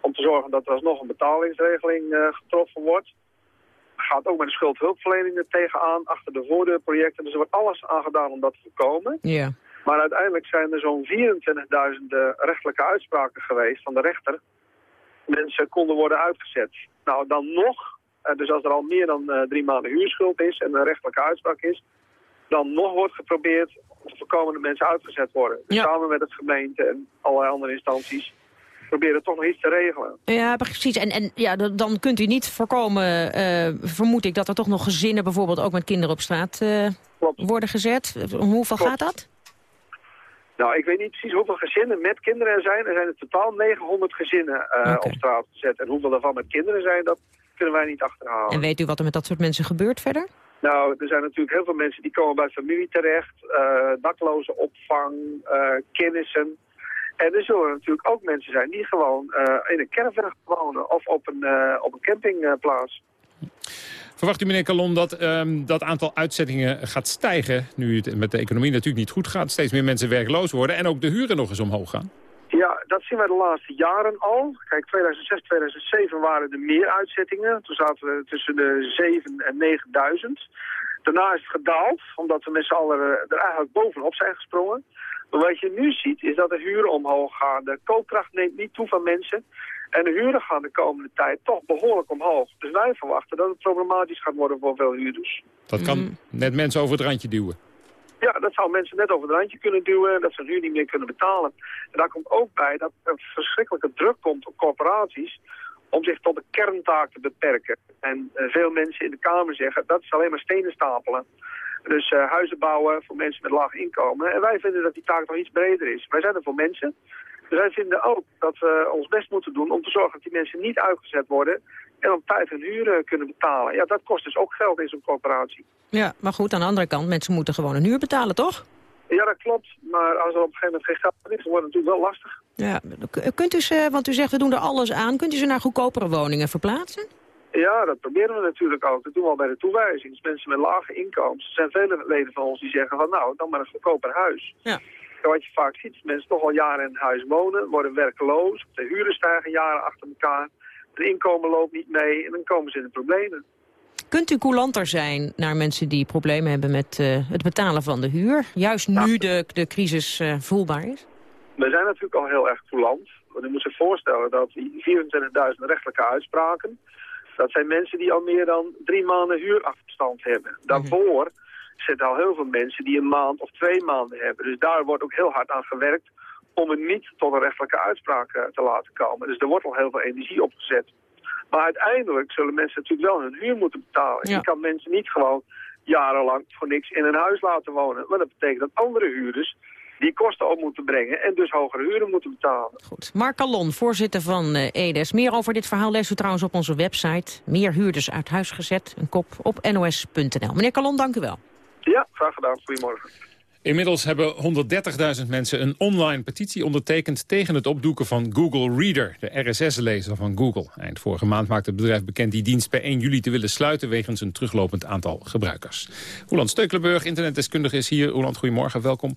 Om te zorgen dat er alsnog een betalingsregeling uh, getroffen wordt. Gaat ook met de schuldhulpverlening er tegenaan, achter de voordeurprojecten. Dus er wordt alles aan gedaan om dat te voorkomen. Ja. Maar uiteindelijk zijn er zo'n 24.000 rechtelijke uitspraken geweest van de rechter. Mensen konden worden uitgezet. Nou, dan nog uh, dus als er al meer dan drie maanden huurschuld is en een rechtelijke uitspraak is, dan nog wordt geprobeerd om te voorkomen dat mensen uitgezet worden. Dus ja. samen met het gemeente en allerlei andere instanties proberen toch nog iets te regelen. Ja, precies. En, en ja, dan kunt u niet voorkomen, uh, vermoed ik, dat er toch nog gezinnen bijvoorbeeld ook met kinderen op straat worden gezet. Om hoeveel Klopt. gaat dat? Nou, ik weet niet precies hoeveel gezinnen met kinderen er zijn. Er zijn in totaal 900 gezinnen uh, okay. op straat gezet. En hoeveel daarvan met kinderen zijn, dat kunnen wij niet achterhalen. En weet u wat er met dat soort mensen gebeurt verder? Nou, er zijn natuurlijk heel veel mensen die komen bij familie terecht. Uh, dakloze opvang, uh, kennissen. En er zullen natuurlijk ook mensen zijn die gewoon uh, in een caravan wonen of op een, op een campingplaats. Verwacht u, meneer Calon, dat um, dat aantal uitzettingen gaat stijgen... nu het met de economie natuurlijk niet goed gaat, steeds meer mensen werkloos worden... en ook de huren nog eens omhoog gaan? Ja, dat zien wij de laatste jaren al. Kijk, 2006, 2007 waren er meer uitzettingen. Toen zaten we tussen de 7 en 9000. Daarna is het gedaald, omdat we met z'n allen er eigenlijk bovenop zijn gesprongen. Maar wat je nu ziet, is dat de huren omhoog gaan. De koopkracht neemt niet toe van mensen. En de huren gaan de komende tijd toch behoorlijk omhoog. Dus wij verwachten dat het problematisch gaat worden voor veel huurders. Dat kan mm. net mensen over het randje duwen. Ja, dat zou mensen net over het randje kunnen duwen, dat ze huur niet meer kunnen betalen. En daar komt ook bij dat er verschrikkelijke druk komt op corporaties om zich tot de kerntaak te beperken. En uh, veel mensen in de Kamer zeggen, dat is alleen maar stenen stapelen. Dus uh, huizen bouwen voor mensen met laag inkomen. En wij vinden dat die taak nog iets breder is. Wij zijn er voor mensen. Dus wij vinden ook dat we ons best moeten doen om te zorgen dat die mensen niet uitgezet worden en op tijd hun huur kunnen betalen. Ja, dat kost dus ook geld in zo'n corporatie. Ja, maar goed, aan de andere kant, mensen moeten gewoon een huur betalen, toch? Ja, dat klopt. Maar als er op een gegeven moment geen geld is, dan wordt het natuurlijk wel lastig. Ja, kunt u ze, want u zegt we doen er alles aan, kunt u ze naar goedkopere woningen verplaatsen? Ja, dat proberen we natuurlijk ook. Dat doen we al bij de toewijzing. Dus mensen met lage inkomens. Er zijn vele leden van ons die zeggen van nou, dan maar een goedkoper huis. Ja. En wat je vaak ziet, is mensen toch al jaren in huis wonen, worden werkloos. De huren stijgen jaren achter elkaar. Het inkomen loopt niet mee en dan komen ze in de problemen. Kunt u coulanter zijn naar mensen die problemen hebben met uh, het betalen van de huur? Juist nu de, de crisis uh, voelbaar is? We zijn natuurlijk al heel erg coulant. Want u moet zich voorstellen dat die 24.000 rechtelijke uitspraken... dat zijn mensen die al meer dan drie maanden huurachterstand hebben. Daarvoor zitten al heel veel mensen die een maand of twee maanden hebben. Dus daar wordt ook heel hard aan gewerkt om het niet tot een rechtelijke uitspraak uh, te laten komen. Dus er wordt al heel veel energie opgezet. Maar uiteindelijk zullen mensen natuurlijk wel hun huur moeten betalen. Ja. Je kan mensen niet gewoon jarenlang voor niks in een huis laten wonen. Maar dat betekent dat andere huurders die kosten op moeten brengen en dus hogere huren moeten betalen. Goed. Mark Calon, voorzitter van uh, EDES. Meer over dit verhaal leest u trouwens op onze website. Meer huurders uit huis gezet, een kop op nos.nl. Meneer Calon, dank u wel. Ja, graag gedaan. Goedemorgen. Inmiddels hebben 130.000 mensen een online petitie ondertekend... tegen het opdoeken van Google Reader, de RSS-lezer van Google. Eind vorige maand maakte het bedrijf bekend die dienst per 1 juli te willen sluiten... wegens een teruglopend aantal gebruikers. Roland Steukelenburg, internetdeskundige, is hier. Roland, goedemorgen, welkom.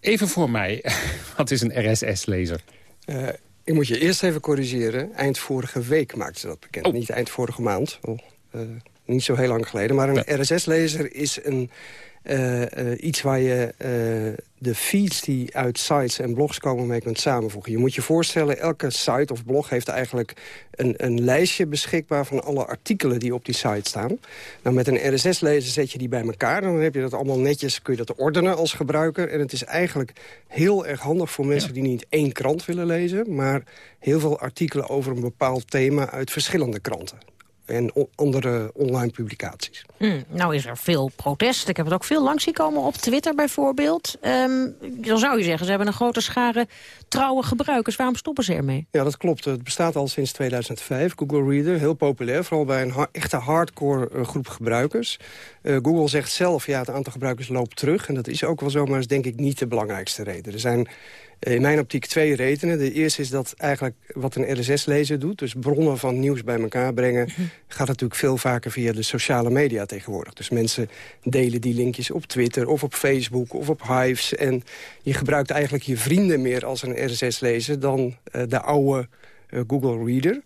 Even voor mij, (laughs) wat is een RSS-lezer? Uh, ik moet je eerst even corrigeren. Eind vorige week maakten ze dat bekend, oh. niet eind vorige maand. Oh, uh, niet zo heel lang geleden. Maar een RSS-lezer is een, iets waar je de feeds die uit sites en blogs komen mee kunt samenvoegen. Je moet je voorstellen, elke site of blog heeft eigenlijk een, een lijstje beschikbaar... van alle artikelen die op die site staan. Nou, met een RSS-lezer zet je die bij elkaar. Dan heb je dat allemaal netjes, kun je dat ordenen als gebruiker. En het is eigenlijk heel erg handig voor mensen die niet één krant willen lezen... maar heel veel artikelen over een bepaald thema uit verschillende kranten en andere online publicaties. Hmm, nou is er veel protest. Ik heb het ook veel langs zien komen op Twitter bijvoorbeeld. Um, dan zou je zeggen, ze hebben een grote schare trouwe gebruikers. Waarom stoppen ze ermee? Ja, dat klopt. Het bestaat al sinds 2005, Google Reader. Heel populair, vooral bij een echte hardcore uh, groep gebruikers. Uh, Google zegt zelf, ja, het aantal gebruikers loopt terug. En dat is ook wel zo, maar is denk ik niet de belangrijkste reden. Er zijn in mijn optiek twee redenen. De eerste is dat eigenlijk wat een RSS-lezer doet... dus bronnen van nieuws bij elkaar brengen... Mhm. gaat natuurlijk veel vaker via de sociale media tegenwoordig. Dus mensen delen die linkjes op Twitter of op Facebook of op Hives... en je gebruikt eigenlijk je vrienden meer als een RSS-lezer... dan uh, de oude uh, Google Reader.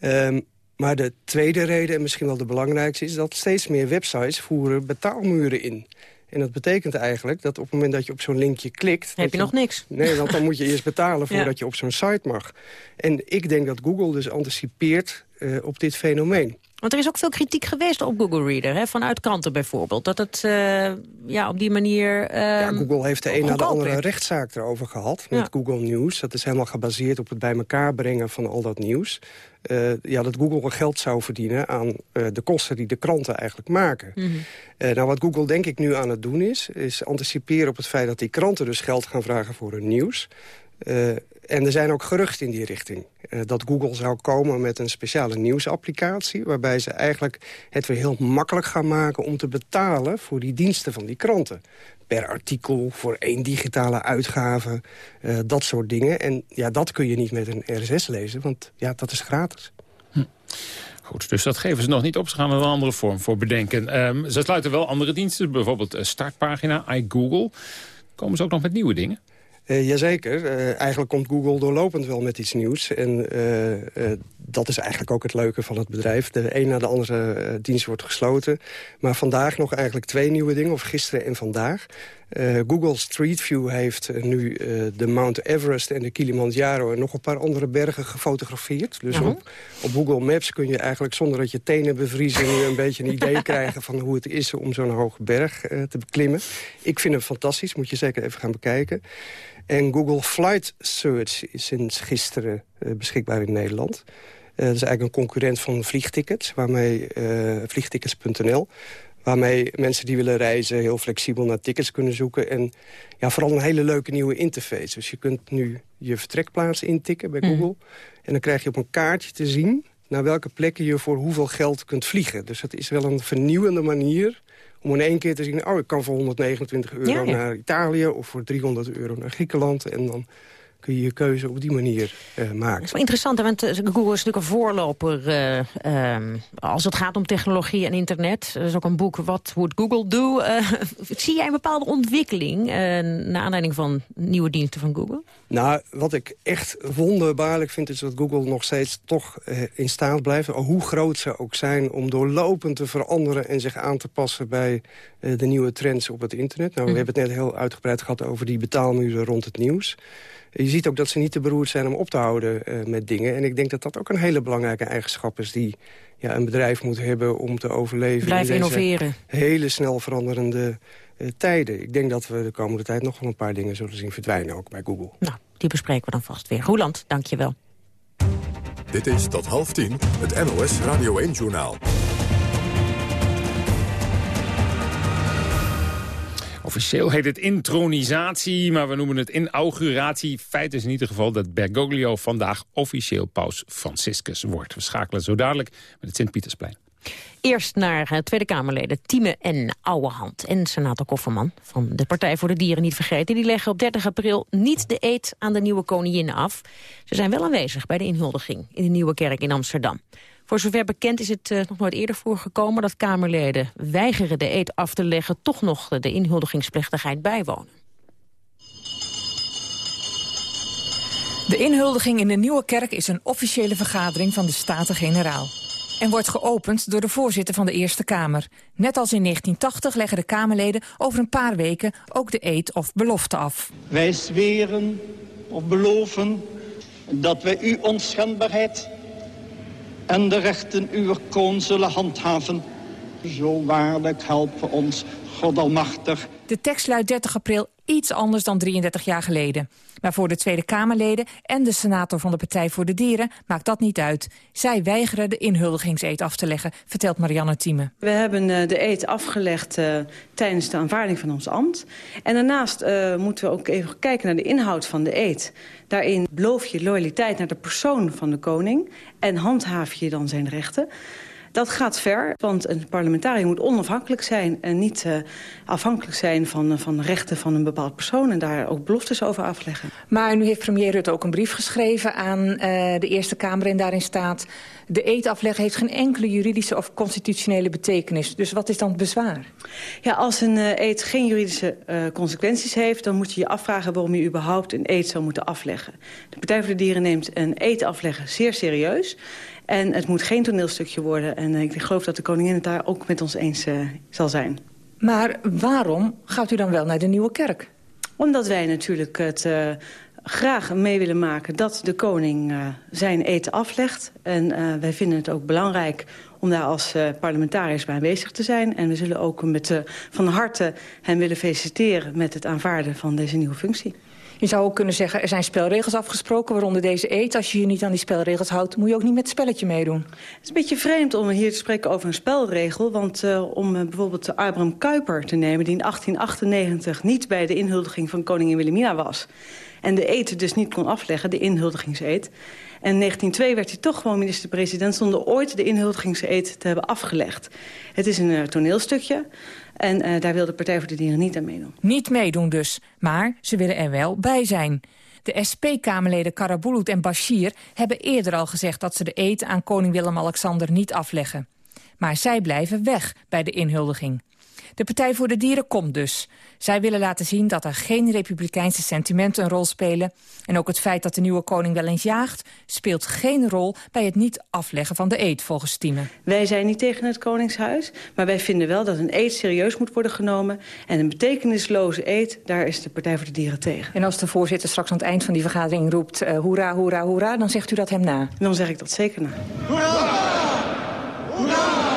Um, maar de tweede reden, en misschien wel de belangrijkste... is dat steeds meer websites voeren betaalmuren in... En dat betekent eigenlijk dat op het moment dat je op zo'n linkje klikt... Heb je, nog niks. Nee, want dan moet je eerst betalen (laughs) voordat je op zo'n site mag. En ik denk dat Google dus anticipeert uh, op dit fenomeen. Want er is ook veel kritiek geweest op Google Reader, hè, vanuit kranten bijvoorbeeld. Dat het uh, ja, op die manier... Uh, ja, Google heeft de een na de andere rechtszaak erover gehad met Google News. Dat is helemaal gebaseerd op het bij elkaar brengen van al dat nieuws. Uh, ja, dat Google geld zou verdienen aan de kosten die de kranten eigenlijk maken. Mm nou, wat Google denk ik nu aan het doen is... is anticiperen op het feit dat die kranten dus geld gaan vragen voor hun nieuws. Uh, en er zijn ook geruchten in die richting. Uh, dat Google zou komen met een speciale nieuwsapplicatie... waarbij ze eigenlijk het weer heel makkelijk gaan maken... om te betalen voor die diensten van die kranten. Per artikel, voor één digitale uitgave, uh, dat soort dingen. En ja, dat kun je niet met een RSS lezen, want ja, dat is gratis. Hm. Goed, dus dat geven ze nog niet op. Ze gaan er een andere vorm voor bedenken. Um, ze sluiten wel andere diensten, bijvoorbeeld startpagina, iGoogle. Komen ze ook nog met nieuwe dingen? Uh, jazeker. Uh, eigenlijk komt Google doorlopend wel met iets nieuws. En uh, dat is eigenlijk ook het leuke van het bedrijf. De een na de andere dienst wordt gesloten. Maar vandaag nog eigenlijk twee nieuwe dingen, of gisteren en vandaag. Google Street View heeft nu de Mount Everest en de Kilimanjaro... en nog een paar andere bergen gefotografeerd. Dus op, op, Google Maps kun je eigenlijk zonder dat je tenen bevriezen... nu een beetje een idee (laughs) krijgen van hoe het is om zo'n hoge berg te beklimmen. Ik vind hem fantastisch, moet je zeker even gaan bekijken. En Google Flight Search is sinds gisteren beschikbaar in Nederland. Dat is eigenlijk een concurrent van vliegtickets, waarmee vliegtickets.nl waarmee mensen die willen reizen heel flexibel naar tickets kunnen zoeken. En ja, vooral een hele leuke nieuwe interface. Dus je kunt nu je vertrekplaats intikken bij mhm. Google. En dan krijg je op een kaartje te zien naar welke plekken je voor hoeveel geld kunt vliegen. Dus dat is wel een vernieuwende manier om in één keer te zien... oh, ik kan voor 129 euro naar Italië of voor 300 euro naar Griekenland. En dan kun je je keuze op die manier uh, maken. Dat is wel interessant, want eh, Google is natuurlijk een voorloper uh, um, als het gaat om technologie en internet. Er is ook een boek, What Would Google Do? (laughs) Zie jij een bepaalde ontwikkeling naar aanleiding van nieuwe diensten van Google? Nou, wat ik echt wonderbaarlijk vind is dat Google nog steeds toch in staat blijft, hoe groot ze ook zijn, om doorlopend te veranderen en zich aan te passen bij de nieuwe trends op het internet. Nou, we hm. hebben het net heel uitgebreid gehad over die betaalmuren rond het nieuws. Je ziet ook dat ze niet te beroerd zijn om op te houden uh, met dingen. En ik denk dat dat ook een hele belangrijke eigenschap is... die ja, een bedrijf moet hebben om te overleven. Blijf in innoveren. hele snel veranderende uh, tijden. Ik denk dat we de komende tijd nog wel een paar dingen zullen zien verdwijnen, ook bij Google. Nou, die bespreken we dan vast weer. Roeland, dank je wel. Dit is tot half tien het NOS Radio 1-journaal. Officieel heet het intronisatie, maar we noemen het inauguratie. Feit is in ieder geval dat Bergoglio vandaag officieel paus Franciscus wordt. We schakelen zo dadelijk met het Sint-Pietersplein. Eerst naar uh, Tweede Kamerleden Tieme en Ouwehand. En senator Kofferman van de Partij voor de Dieren niet vergeten. Die leggen op 30 april niet de eed aan de nieuwe koningin af. Ze zijn wel aanwezig bij de inhuldiging in de Nieuwe Kerk in Amsterdam. Voor zover bekend is het uh, nog nooit eerder voorgekomen... dat Kamerleden weigeren de eed af te leggen... toch nog de inhuldigingsplechtigheid bijwonen. De inhuldiging in de Nieuwe Kerk is een officiële vergadering van de Staten-Generaal. en wordt geopend door de voorzitter van de Eerste Kamer. Net als in 1980 leggen de Kamerleden over een paar weken ook de eed of belofte af. Wij zweren of beloven dat wij uw onschendbaarheid en de rechten uw kroon zullen handhaven. Zo waarlijk helpen ons God Almachtig. De tekst luidt 30 april iets anders dan 33 jaar geleden. Maar voor de Tweede Kamerleden en de senator van de Partij voor de Dieren maakt dat niet uit. Zij weigeren de inhuldigingseed af te leggen, vertelt Marianne Thieme. We hebben uh, de eed afgelegd uh, tijdens de aanvaarding van ons ambt. En daarnaast uh, moeten we ook even kijken naar de inhoud van de eed. Daarin beloof je loyaliteit naar de persoon van de koning... en handhaaf je dan zijn rechten. Dat gaat ver, want een parlementariër moet onafhankelijk zijn... en niet uh, afhankelijk zijn van, uh, van de rechten van een bepaald persoon... en daar ook beloftes over afleggen. Maar nu heeft premier Rutte ook een brief geschreven aan uh, de Eerste Kamer... en daarin staat, de eed afleggen heeft geen enkele juridische of constitutionele betekenis. Dus wat is dan het bezwaar? Ja, als een eed geen juridische consequenties heeft... dan moet je je afvragen waarom je überhaupt een eed zou moeten afleggen. De Partij voor de Dieren neemt een eed afleggen zeer serieus... En het moet geen toneelstukje worden. En ik geloof dat de koningin het daar ook met ons eens uh, zal zijn. Maar waarom gaat u dan wel naar de Nieuwe Kerk? Omdat wij natuurlijk het uh, graag mee willen maken dat de koning uh, zijn eten aflegt. En wij vinden het ook belangrijk om daar als parlementariërs bij aanwezig te zijn. En we zullen ook met, van harte hem willen feliciteren met het aanvaarden van deze nieuwe functie. Je zou ook kunnen zeggen, er zijn spelregels afgesproken, waaronder deze eet. Als je je niet aan die spelregels houdt, moet je ook niet met het spelletje meedoen. Het is een beetje vreemd om hier te spreken over een spelregel. Want uh, om uh, bijvoorbeeld de Abraham Kuyper te nemen... die in 1898 niet bij de inhuldiging van koningin Wilhelmina was... en de eet dus niet kon afleggen, de inhuldigingseed... En in 1902 werd hij toch gewoon minister-president... zonder ooit de inhuldigingseed te hebben afgelegd. Het is een toneelstukje. En uh, daar wil de Partij voor de Dieren niet aan meedoen. Niet meedoen dus, maar ze willen er wel bij zijn. De SP-Kamerleden Karabulut en Bashir hebben eerder al gezegd... dat ze de eed aan koning Willem-Alexander niet afleggen. Maar zij blijven weg bij de inhuldiging. De Partij voor de Dieren komt dus. Zij willen laten zien dat er geen republikeinse sentimenten een rol spelen. En ook het feit dat de nieuwe koning wel eens jaagt... speelt geen rol bij het niet afleggen van de eed, volgens Tieme. Wij zijn niet tegen het koningshuis, maar wij vinden wel dat een eed serieus moet worden genomen. En een betekenisloze eed, daar is de Partij voor de Dieren tegen. En als de voorzitter straks aan het eind van die vergadering roept... Uh, hoera, hoera, hoera, dan zegt u dat hem na? Dan zeg ik dat zeker na. Hoera! Hoera!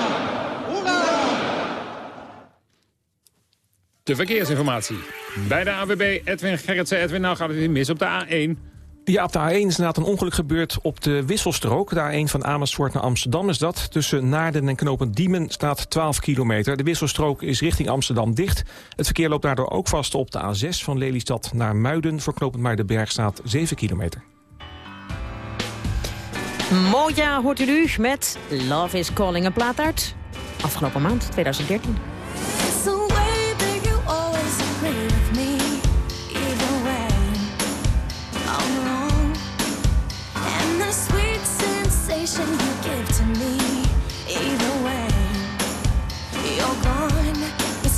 De verkeersinformatie. Bij de AWB Edwin Gerritsen. Edwin, nou gaat het weer mis op de A1. Ja, op de A1 is inderdaad een ongeluk gebeurd op de wisselstrook. De A1 van Amersfoort naar Amsterdam is dat. Tussen Naarden en Knopend Diemen staat 12 kilometer. De wisselstrook is richting Amsterdam dicht. Het verkeer loopt daardoor ook vast op de A6 van Lelystad naar Muiden. Voor Knopend Muidenberg staat 7 kilometer. Moja hoort u nu met Love is Calling een plaat uit. Afgelopen maand, 2013.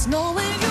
no way.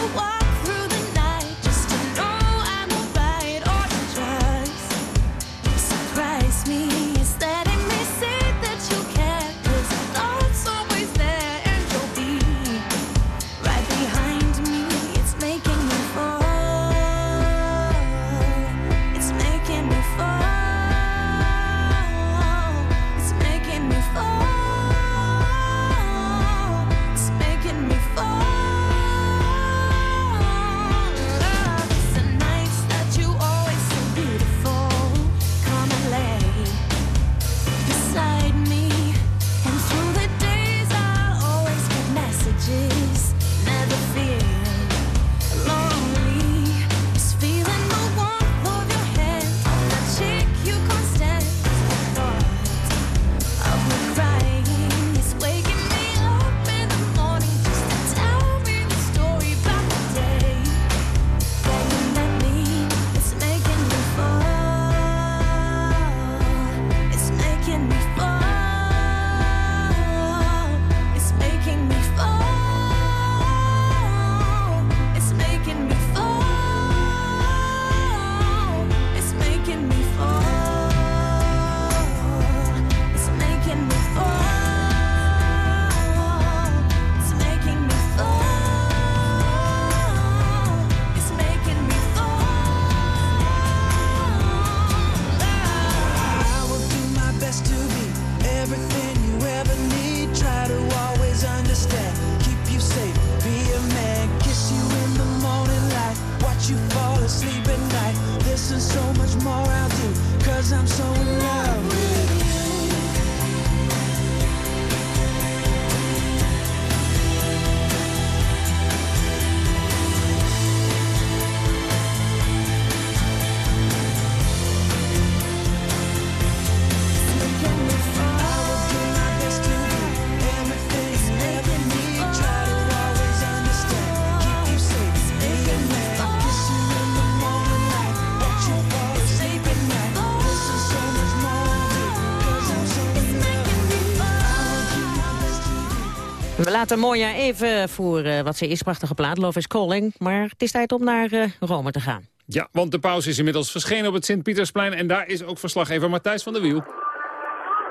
Verlaten Moja even voor uh, wat ze is, prachtige plaat, Love is Calling. Maar het is tijd om naar uh, Rome te gaan. Ja, want de pauze is inmiddels verschenen op het Sint-Pietersplein... en daar is ook verslaggever Matthijs van der Wiel.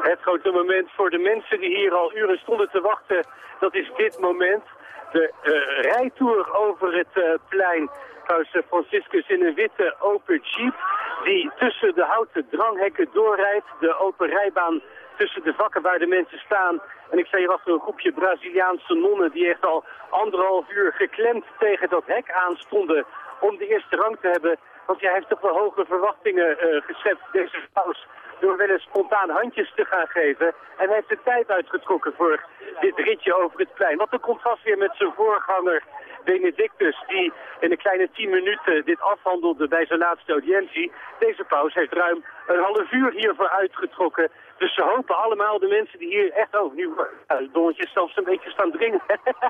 Het grote moment voor de mensen die hier al uren stonden te wachten, dat is dit moment. De uh, rijtour over het plein. Paus Franciscus in een witte open jeep die tussen de houten dranghekken doorrijdt. De open rijbaan tussen de vakken waar de mensen staan. En ik sta hier achter een groepje Braziliaanse nonnen die echt al anderhalf uur geklemd tegen dat hek aanstonden om de eerste rang te hebben. Want hij heeft toch wel hoge verwachtingen uh, geschept, deze paus, door wel eens spontaan handjes te gaan geven. En hij heeft de tijd uitgetrokken voor dit ritje over het plein. Wat een contrast weer met zijn voorganger Benedictus, die in een kleine tien minuten dit afhandelde bij zijn laatste audiëntie. Deze paus heeft ruim een half uur hiervoor uitgetrokken. Dus ze hopen allemaal, de mensen die hier echt over nu uh, donnetjes zelfs een beetje staan dringen.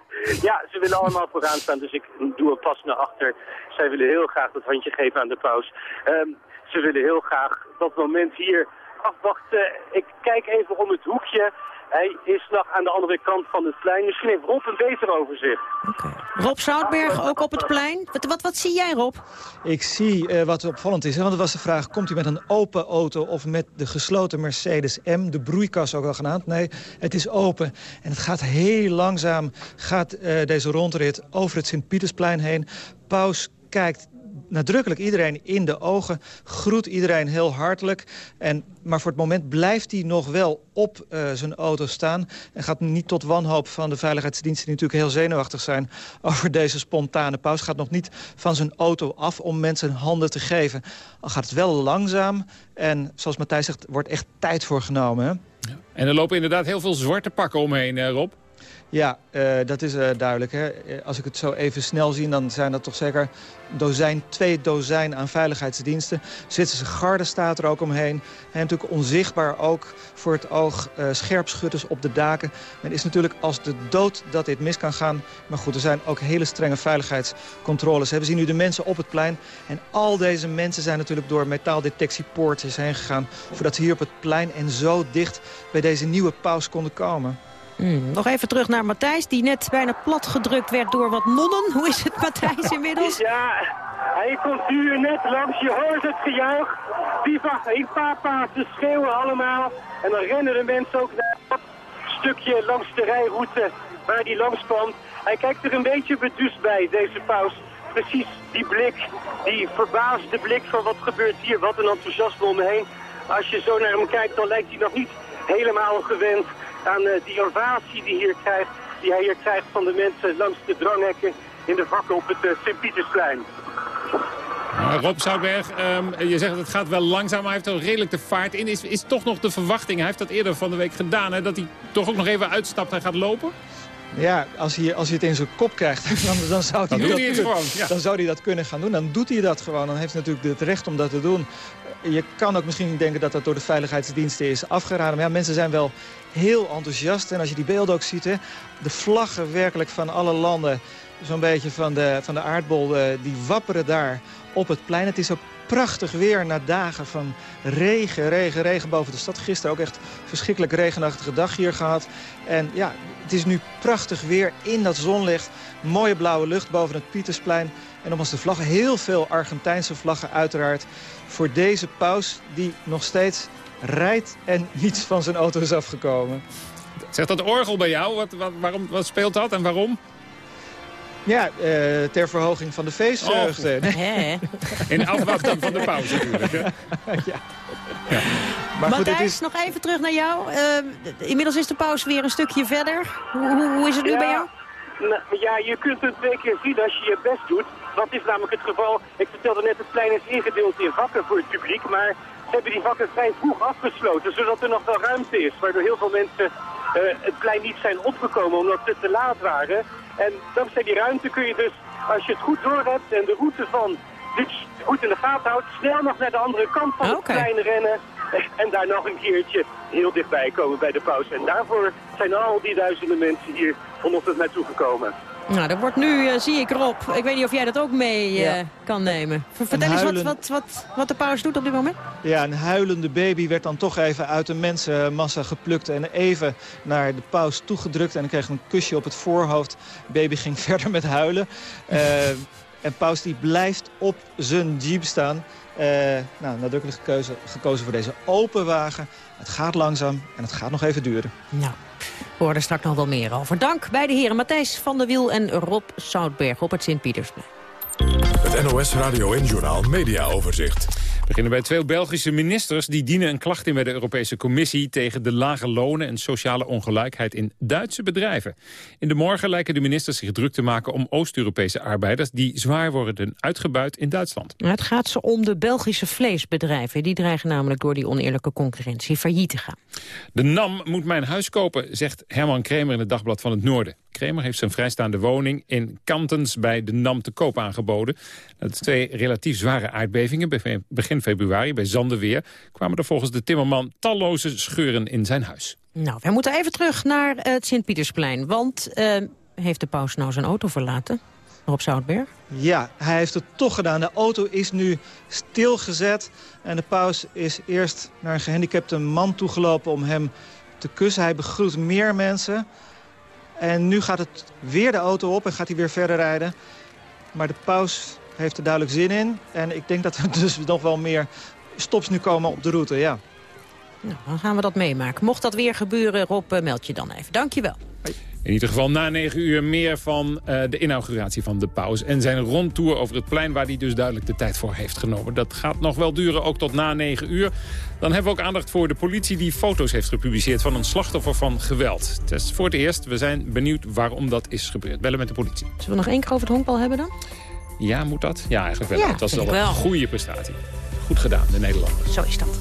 (laughs) ja, ze willen allemaal vooraan staan, dus ik doe een pas naar achter. Zij willen heel graag dat handje geven aan de paus. Um, ze willen heel graag dat moment hier afwachten. Ik kijk even om het hoekje. Hij is nog aan de andere kant van het plein. Misschien heeft Rob een beter overzicht. Okay. Rob Zoutberg, ook op het plein. Wat, wat, wat zie jij, Rob? Ik zie uh, wat opvallend is. Hè? Want er was de vraag, komt u met een open auto... of met de gesloten Mercedes M, de broeikas ook al genaamd? Nee, het is open. En het gaat heel langzaam, gaat uh, deze rondrit over het Sint-Pietersplein heen. Paus kijkt nadrukkelijk iedereen in de ogen. Groet iedereen heel hartelijk. En, maar voor het moment blijft hij nog wel op uh, zijn auto staan. En gaat niet tot wanhoop van de veiligheidsdiensten... die natuurlijk heel zenuwachtig zijn over deze spontane pauze. Gaat nog niet van zijn auto af om mensen handen te geven. Al gaat het wel langzaam. En zoals Matthijs zegt, wordt echt tijd voor genomen. En er lopen inderdaad heel veel zwarte pakken omheen, uh, Rob. Ja, uh, dat is uh, duidelijk. Hè. Als ik het zo even snel zie, dan zijn dat toch zeker dozijn, twee dozijn aan veiligheidsdiensten. Zwitserse garde staat er ook omheen. En natuurlijk onzichtbaar ook voor het oog uh, scherpschutters op de daken. Men is natuurlijk als de dood dat dit mis kan gaan. Maar goed, er zijn ook hele strenge veiligheidscontroles. We zien nu de mensen op het plein. En al deze mensen zijn natuurlijk door metaaldetectiepoortjes heen gegaan... voordat ze hier op het plein en zo dicht bij deze nieuwe paus konden komen. Mm, nog even terug naar Matthijs, die net bijna platgedrukt werd door wat nonnen. Hoe is het, Matthijs, (laughs) inmiddels? Ja, hij komt nu net langs. Je hoort het gejuich. Viva in papa, ze schreeuwen allemaal. En dan rennen de mensen ook naar dat stukje langs de rijroute waar hij langs kwam. Hij kijkt er een beetje beduust bij, deze paus. Precies die blik, die verbaasde blik van wat gebeurt hier, wat een enthousiasme om me heen. Als je zo naar hem kijkt, dan lijkt hij nog niet helemaal gewend aan uh, die ovatie die, hier krijgt, die hij hier krijgt van de mensen langs de dranghekken in de vakken op het uh, Sint-Pietersplein. Uh, Rob Zoutberg, um, je zegt dat het gaat wel langzaam, maar hij heeft al redelijk de vaart in. Is, is toch nog de verwachting, hij heeft dat eerder van de week gedaan, hè, dat hij toch ook nog even uitstapt en gaat lopen? Ja, als hij, als hij het in zijn kop krijgt, (laughs) dan, dan, zou hij dan, dat hij kunnen, gewoon, ja. dan zou hij dat kunnen gaan doen. Dan doet hij dat gewoon. Dan heeft hij natuurlijk het recht om dat te doen. Je kan ook misschien denken dat dat door de veiligheidsdiensten is afgeraden. Maar ja, mensen zijn wel heel enthousiast. En als je die beelden ook ziet, hè, de vlaggen werkelijk van alle landen... zo'n beetje van de, van de aardbol, die wapperen daar op het plein. Het is ook prachtig weer na dagen van regen, regen, regen boven de stad. Gisteren ook echt verschrikkelijk regenachtige dag hier gehad. En ja, het is nu prachtig weer in dat zonlicht. Mooie blauwe lucht boven het Pietersplein. En nogmaals de vlaggen, heel veel Argentijnse vlaggen uiteraard. Voor deze paus die nog steeds rijdt en niets van zijn auto is afgekomen. Zegt dat orgel bij jou? Wat, wat, waarom, wat speelt dat en waarom? Ja, uh, ter verhoging van de feestvreugde. Oh. Nee. (laughs) In afwachting van de pauze natuurlijk. Hè? (laughs) ja. ja. Maar goed, Matthijs, het is... nog even terug naar jou. Uh, inmiddels is de pauze weer een stukje verder. Hoe, hoe, hoe is het nu ja, bij jou? Nou, ja, je kunt het twee keer zien als je je best doet. Dat is namelijk het geval. Ik vertelde net, het plein is ingedeeld in vakken voor het publiek. Maar ze hebben die vakken vrij vroeg afgesloten, zodat er nog wel ruimte is. Waardoor heel veel mensen uh, het plein niet zijn opgekomen omdat ze te laat waren. En dankzij die ruimte kun je dus, als je het goed door hebt en de route van dit goed in de gaten houdt, snel nog naar de andere kant van het Okay. plein rennen. (laughs) En daar nog een keertje heel dichtbij komen bij de pauze. En daarvoor zijn al die duizenden mensen hier vanochtend naartoe gekomen. Nou, er wordt nu, uh, zie ik Rob, ik weet niet of jij dat ook mee uh, kan nemen. Vertel eens wat, wat, wat, wat de paus doet op dit moment. Ja, een huilende baby werd dan toch even uit de mensenmassa geplukt... en even naar de paus toegedrukt en kreeg een kusje op het voorhoofd. De baby ging (laughs) verder met huilen. Uh, en paus die blijft op zijn jeep staan. Nou, nadrukkelijk gekozen, gekozen voor deze open wagen. Het gaat langzaam en het gaat nog even duren. Nou, we horen er straks nog wel meer over. Dank bij de heren Matthijs van der Wiel en Rob Soutberg op het Sint-Pietersplein. Het NOS Radio en Journal Media Overzicht. We beginnen bij twee Belgische ministers die dienen een klacht in bij de Europese Commissie tegen de lage lonen en sociale ongelijkheid in Duitse bedrijven. In de morgen lijken de ministers zich druk te maken om Oost-Europese arbeiders die zwaar worden uitgebuit in Duitsland. Het gaat ze om de Belgische vleesbedrijven. Die dreigen namelijk door die oneerlijke concurrentie failliet te gaan. De NAM moet mijn huis kopen, zegt Herman Kremer in het Dagblad van het Noorden. Kremer heeft zijn vrijstaande woning in Kantens bij de NAM te koop aangeboden. Na twee relatief zware aardbevingen begin februari bij Zandeweer... kwamen er volgens de timmerman talloze scheuren in zijn huis. Nou, wij moeten even terug naar het Sint-Pietersplein. Want uh, heeft de paus nou zijn auto verlaten? Rob Zoutberg? Ja, hij heeft het toch gedaan. De auto is nu stilgezet. En de paus is eerst naar een gehandicapte man toegelopen om hem te kussen. Hij begroet meer mensen. En nu gaat het weer de auto op en gaat hij weer verder rijden. Maar de paus heeft er duidelijk zin in. En ik denk dat er (laughs) dus nog wel meer stops nu komen op de route, ja. Nou, dan gaan we dat meemaken. Mocht dat weer gebeuren, Rob, eh, meld je dan even. Dank je wel. In ieder geval na negen uur meer van uh, de inauguratie van de paus... en zijn rondtour over het plein waar hij dus duidelijk de tijd voor heeft genomen. Dat gaat nog wel duren, ook tot na negen uur. Dan hebben we ook aandacht voor de politie die foto's heeft gepubliceerd... van een slachtoffer van geweld. Het is voor het eerst. We zijn benieuwd waarom dat is gebeurd. Bellen met de politie. Zullen we nog één keer over het honkbal hebben dan? Ja, moet dat? Ja, eigenlijk wel. Ja, dat is wel een goede prestatie. Goed gedaan, de Nederlanders. Zo is dat.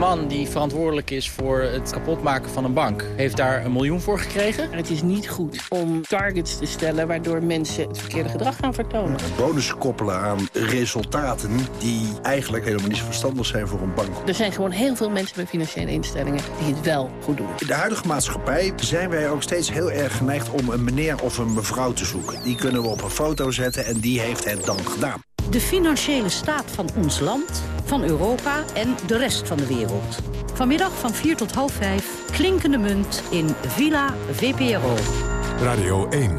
Man die verantwoordelijk is voor het kapotmaken van een bank... heeft daar een miljoen voor gekregen. Het is niet goed om targets te stellen... waardoor mensen het verkeerde gedrag gaan vertonen. Bonussen koppelen aan resultaten die eigenlijk helemaal niet zo verstandig zijn voor een bank. Er zijn gewoon heel veel mensen bij financiële instellingen... die het wel goed doen. In de huidige maatschappij zijn wij ook steeds heel erg geneigd... om een meneer of een mevrouw te zoeken. Die kunnen we op een foto zetten en die heeft het dan gedaan. De financiële staat van ons land, van Europa en de rest van de wereld. Vanmiddag van 4 tot half 5, klinkende munt in Villa VPRO. Radio 1.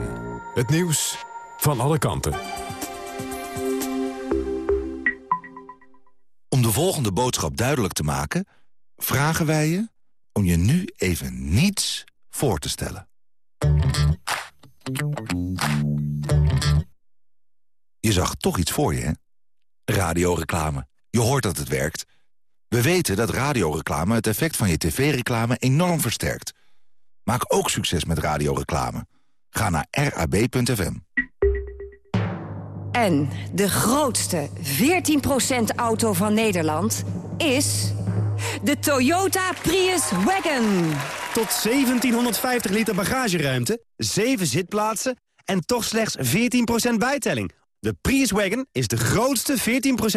Het nieuws van alle kanten. Om de volgende boodschap duidelijk te maken... vragen wij je om je nu even niets voor te stellen. Je zag toch iets voor je, hè? Radioreclame. Je hoort dat het werkt. We weten dat radioreclame het effect van je tv-reclame enorm versterkt. Maak ook succes met radioreclame. Ga naar rab.fm. En de grootste 14% auto van Nederland is de Toyota Prius Wagon. Tot 1750 liter bagageruimte, 7 zitplaatsen en toch slechts 14% bijtelling. De Prius Wagon is de grootste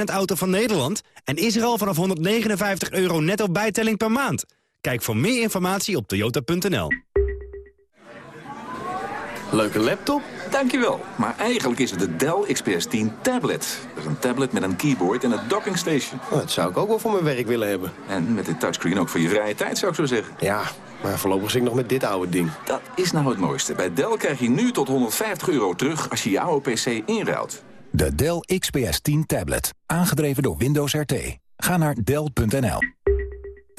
14% auto van Nederland... en is er al vanaf 159 euro netto bijtelling per maand. Kijk voor meer informatie op toyota.nl. Leuke laptop? Dankjewel. Maar eigenlijk is het de Dell XPS 10 tablet. Dat is een tablet met een keyboard en een docking station. dat zou ik ook wel voor mijn werk willen hebben. En met dit touchscreen ook voor je vrije tijd, zou ik zo zeggen. Ja, maar voorlopig zit ik nog met dit oude ding. Dat is nou het mooiste. Bij Dell krijg je nu tot 150 euro terug als je je oude PC inruilt. De Dell XPS 10 tablet. Aangedreven door Windows RT. Ga naar Dell.nl.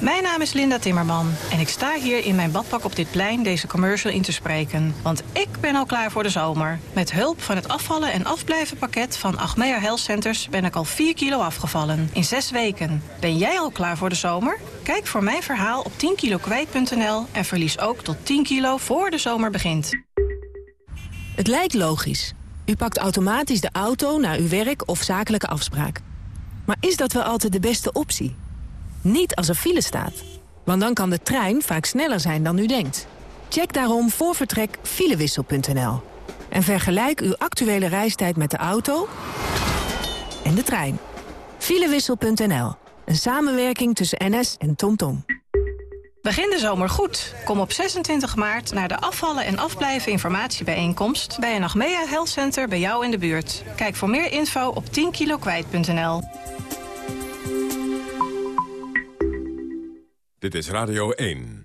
Mijn naam is Linda Timmerman en ik sta hier in mijn badpak op dit plein deze commercial in te spreken. Want ik ben al klaar voor de zomer. Met hulp van het afvallen en afblijven pakket van Achmea Health Centers ben ik al 4 kilo afgevallen. In 6 weken. Ben jij al klaar voor de zomer? Kijk voor mijn verhaal op 10kilokwijt.nl en verlies ook tot 10 kilo voor de zomer begint. Het lijkt logisch. U pakt automatisch de auto naar uw werk of zakelijke afspraak. Maar is dat wel altijd de beste optie? Niet als er file staat. Want dan kan de trein vaak sneller zijn dan u denkt. Check daarom voor vertrek filewissel.nl. En vergelijk uw actuele reistijd met de auto en de trein. Filewissel.nl. Een samenwerking tussen NS en TomTom. Begin de zomer goed. Kom op 26 maart naar de afvallen en afblijven informatiebijeenkomst... bij een Achmea Health Center bij jou in de buurt. Kijk voor meer info op 10kilokwijt.nl. Dit is Radio 1.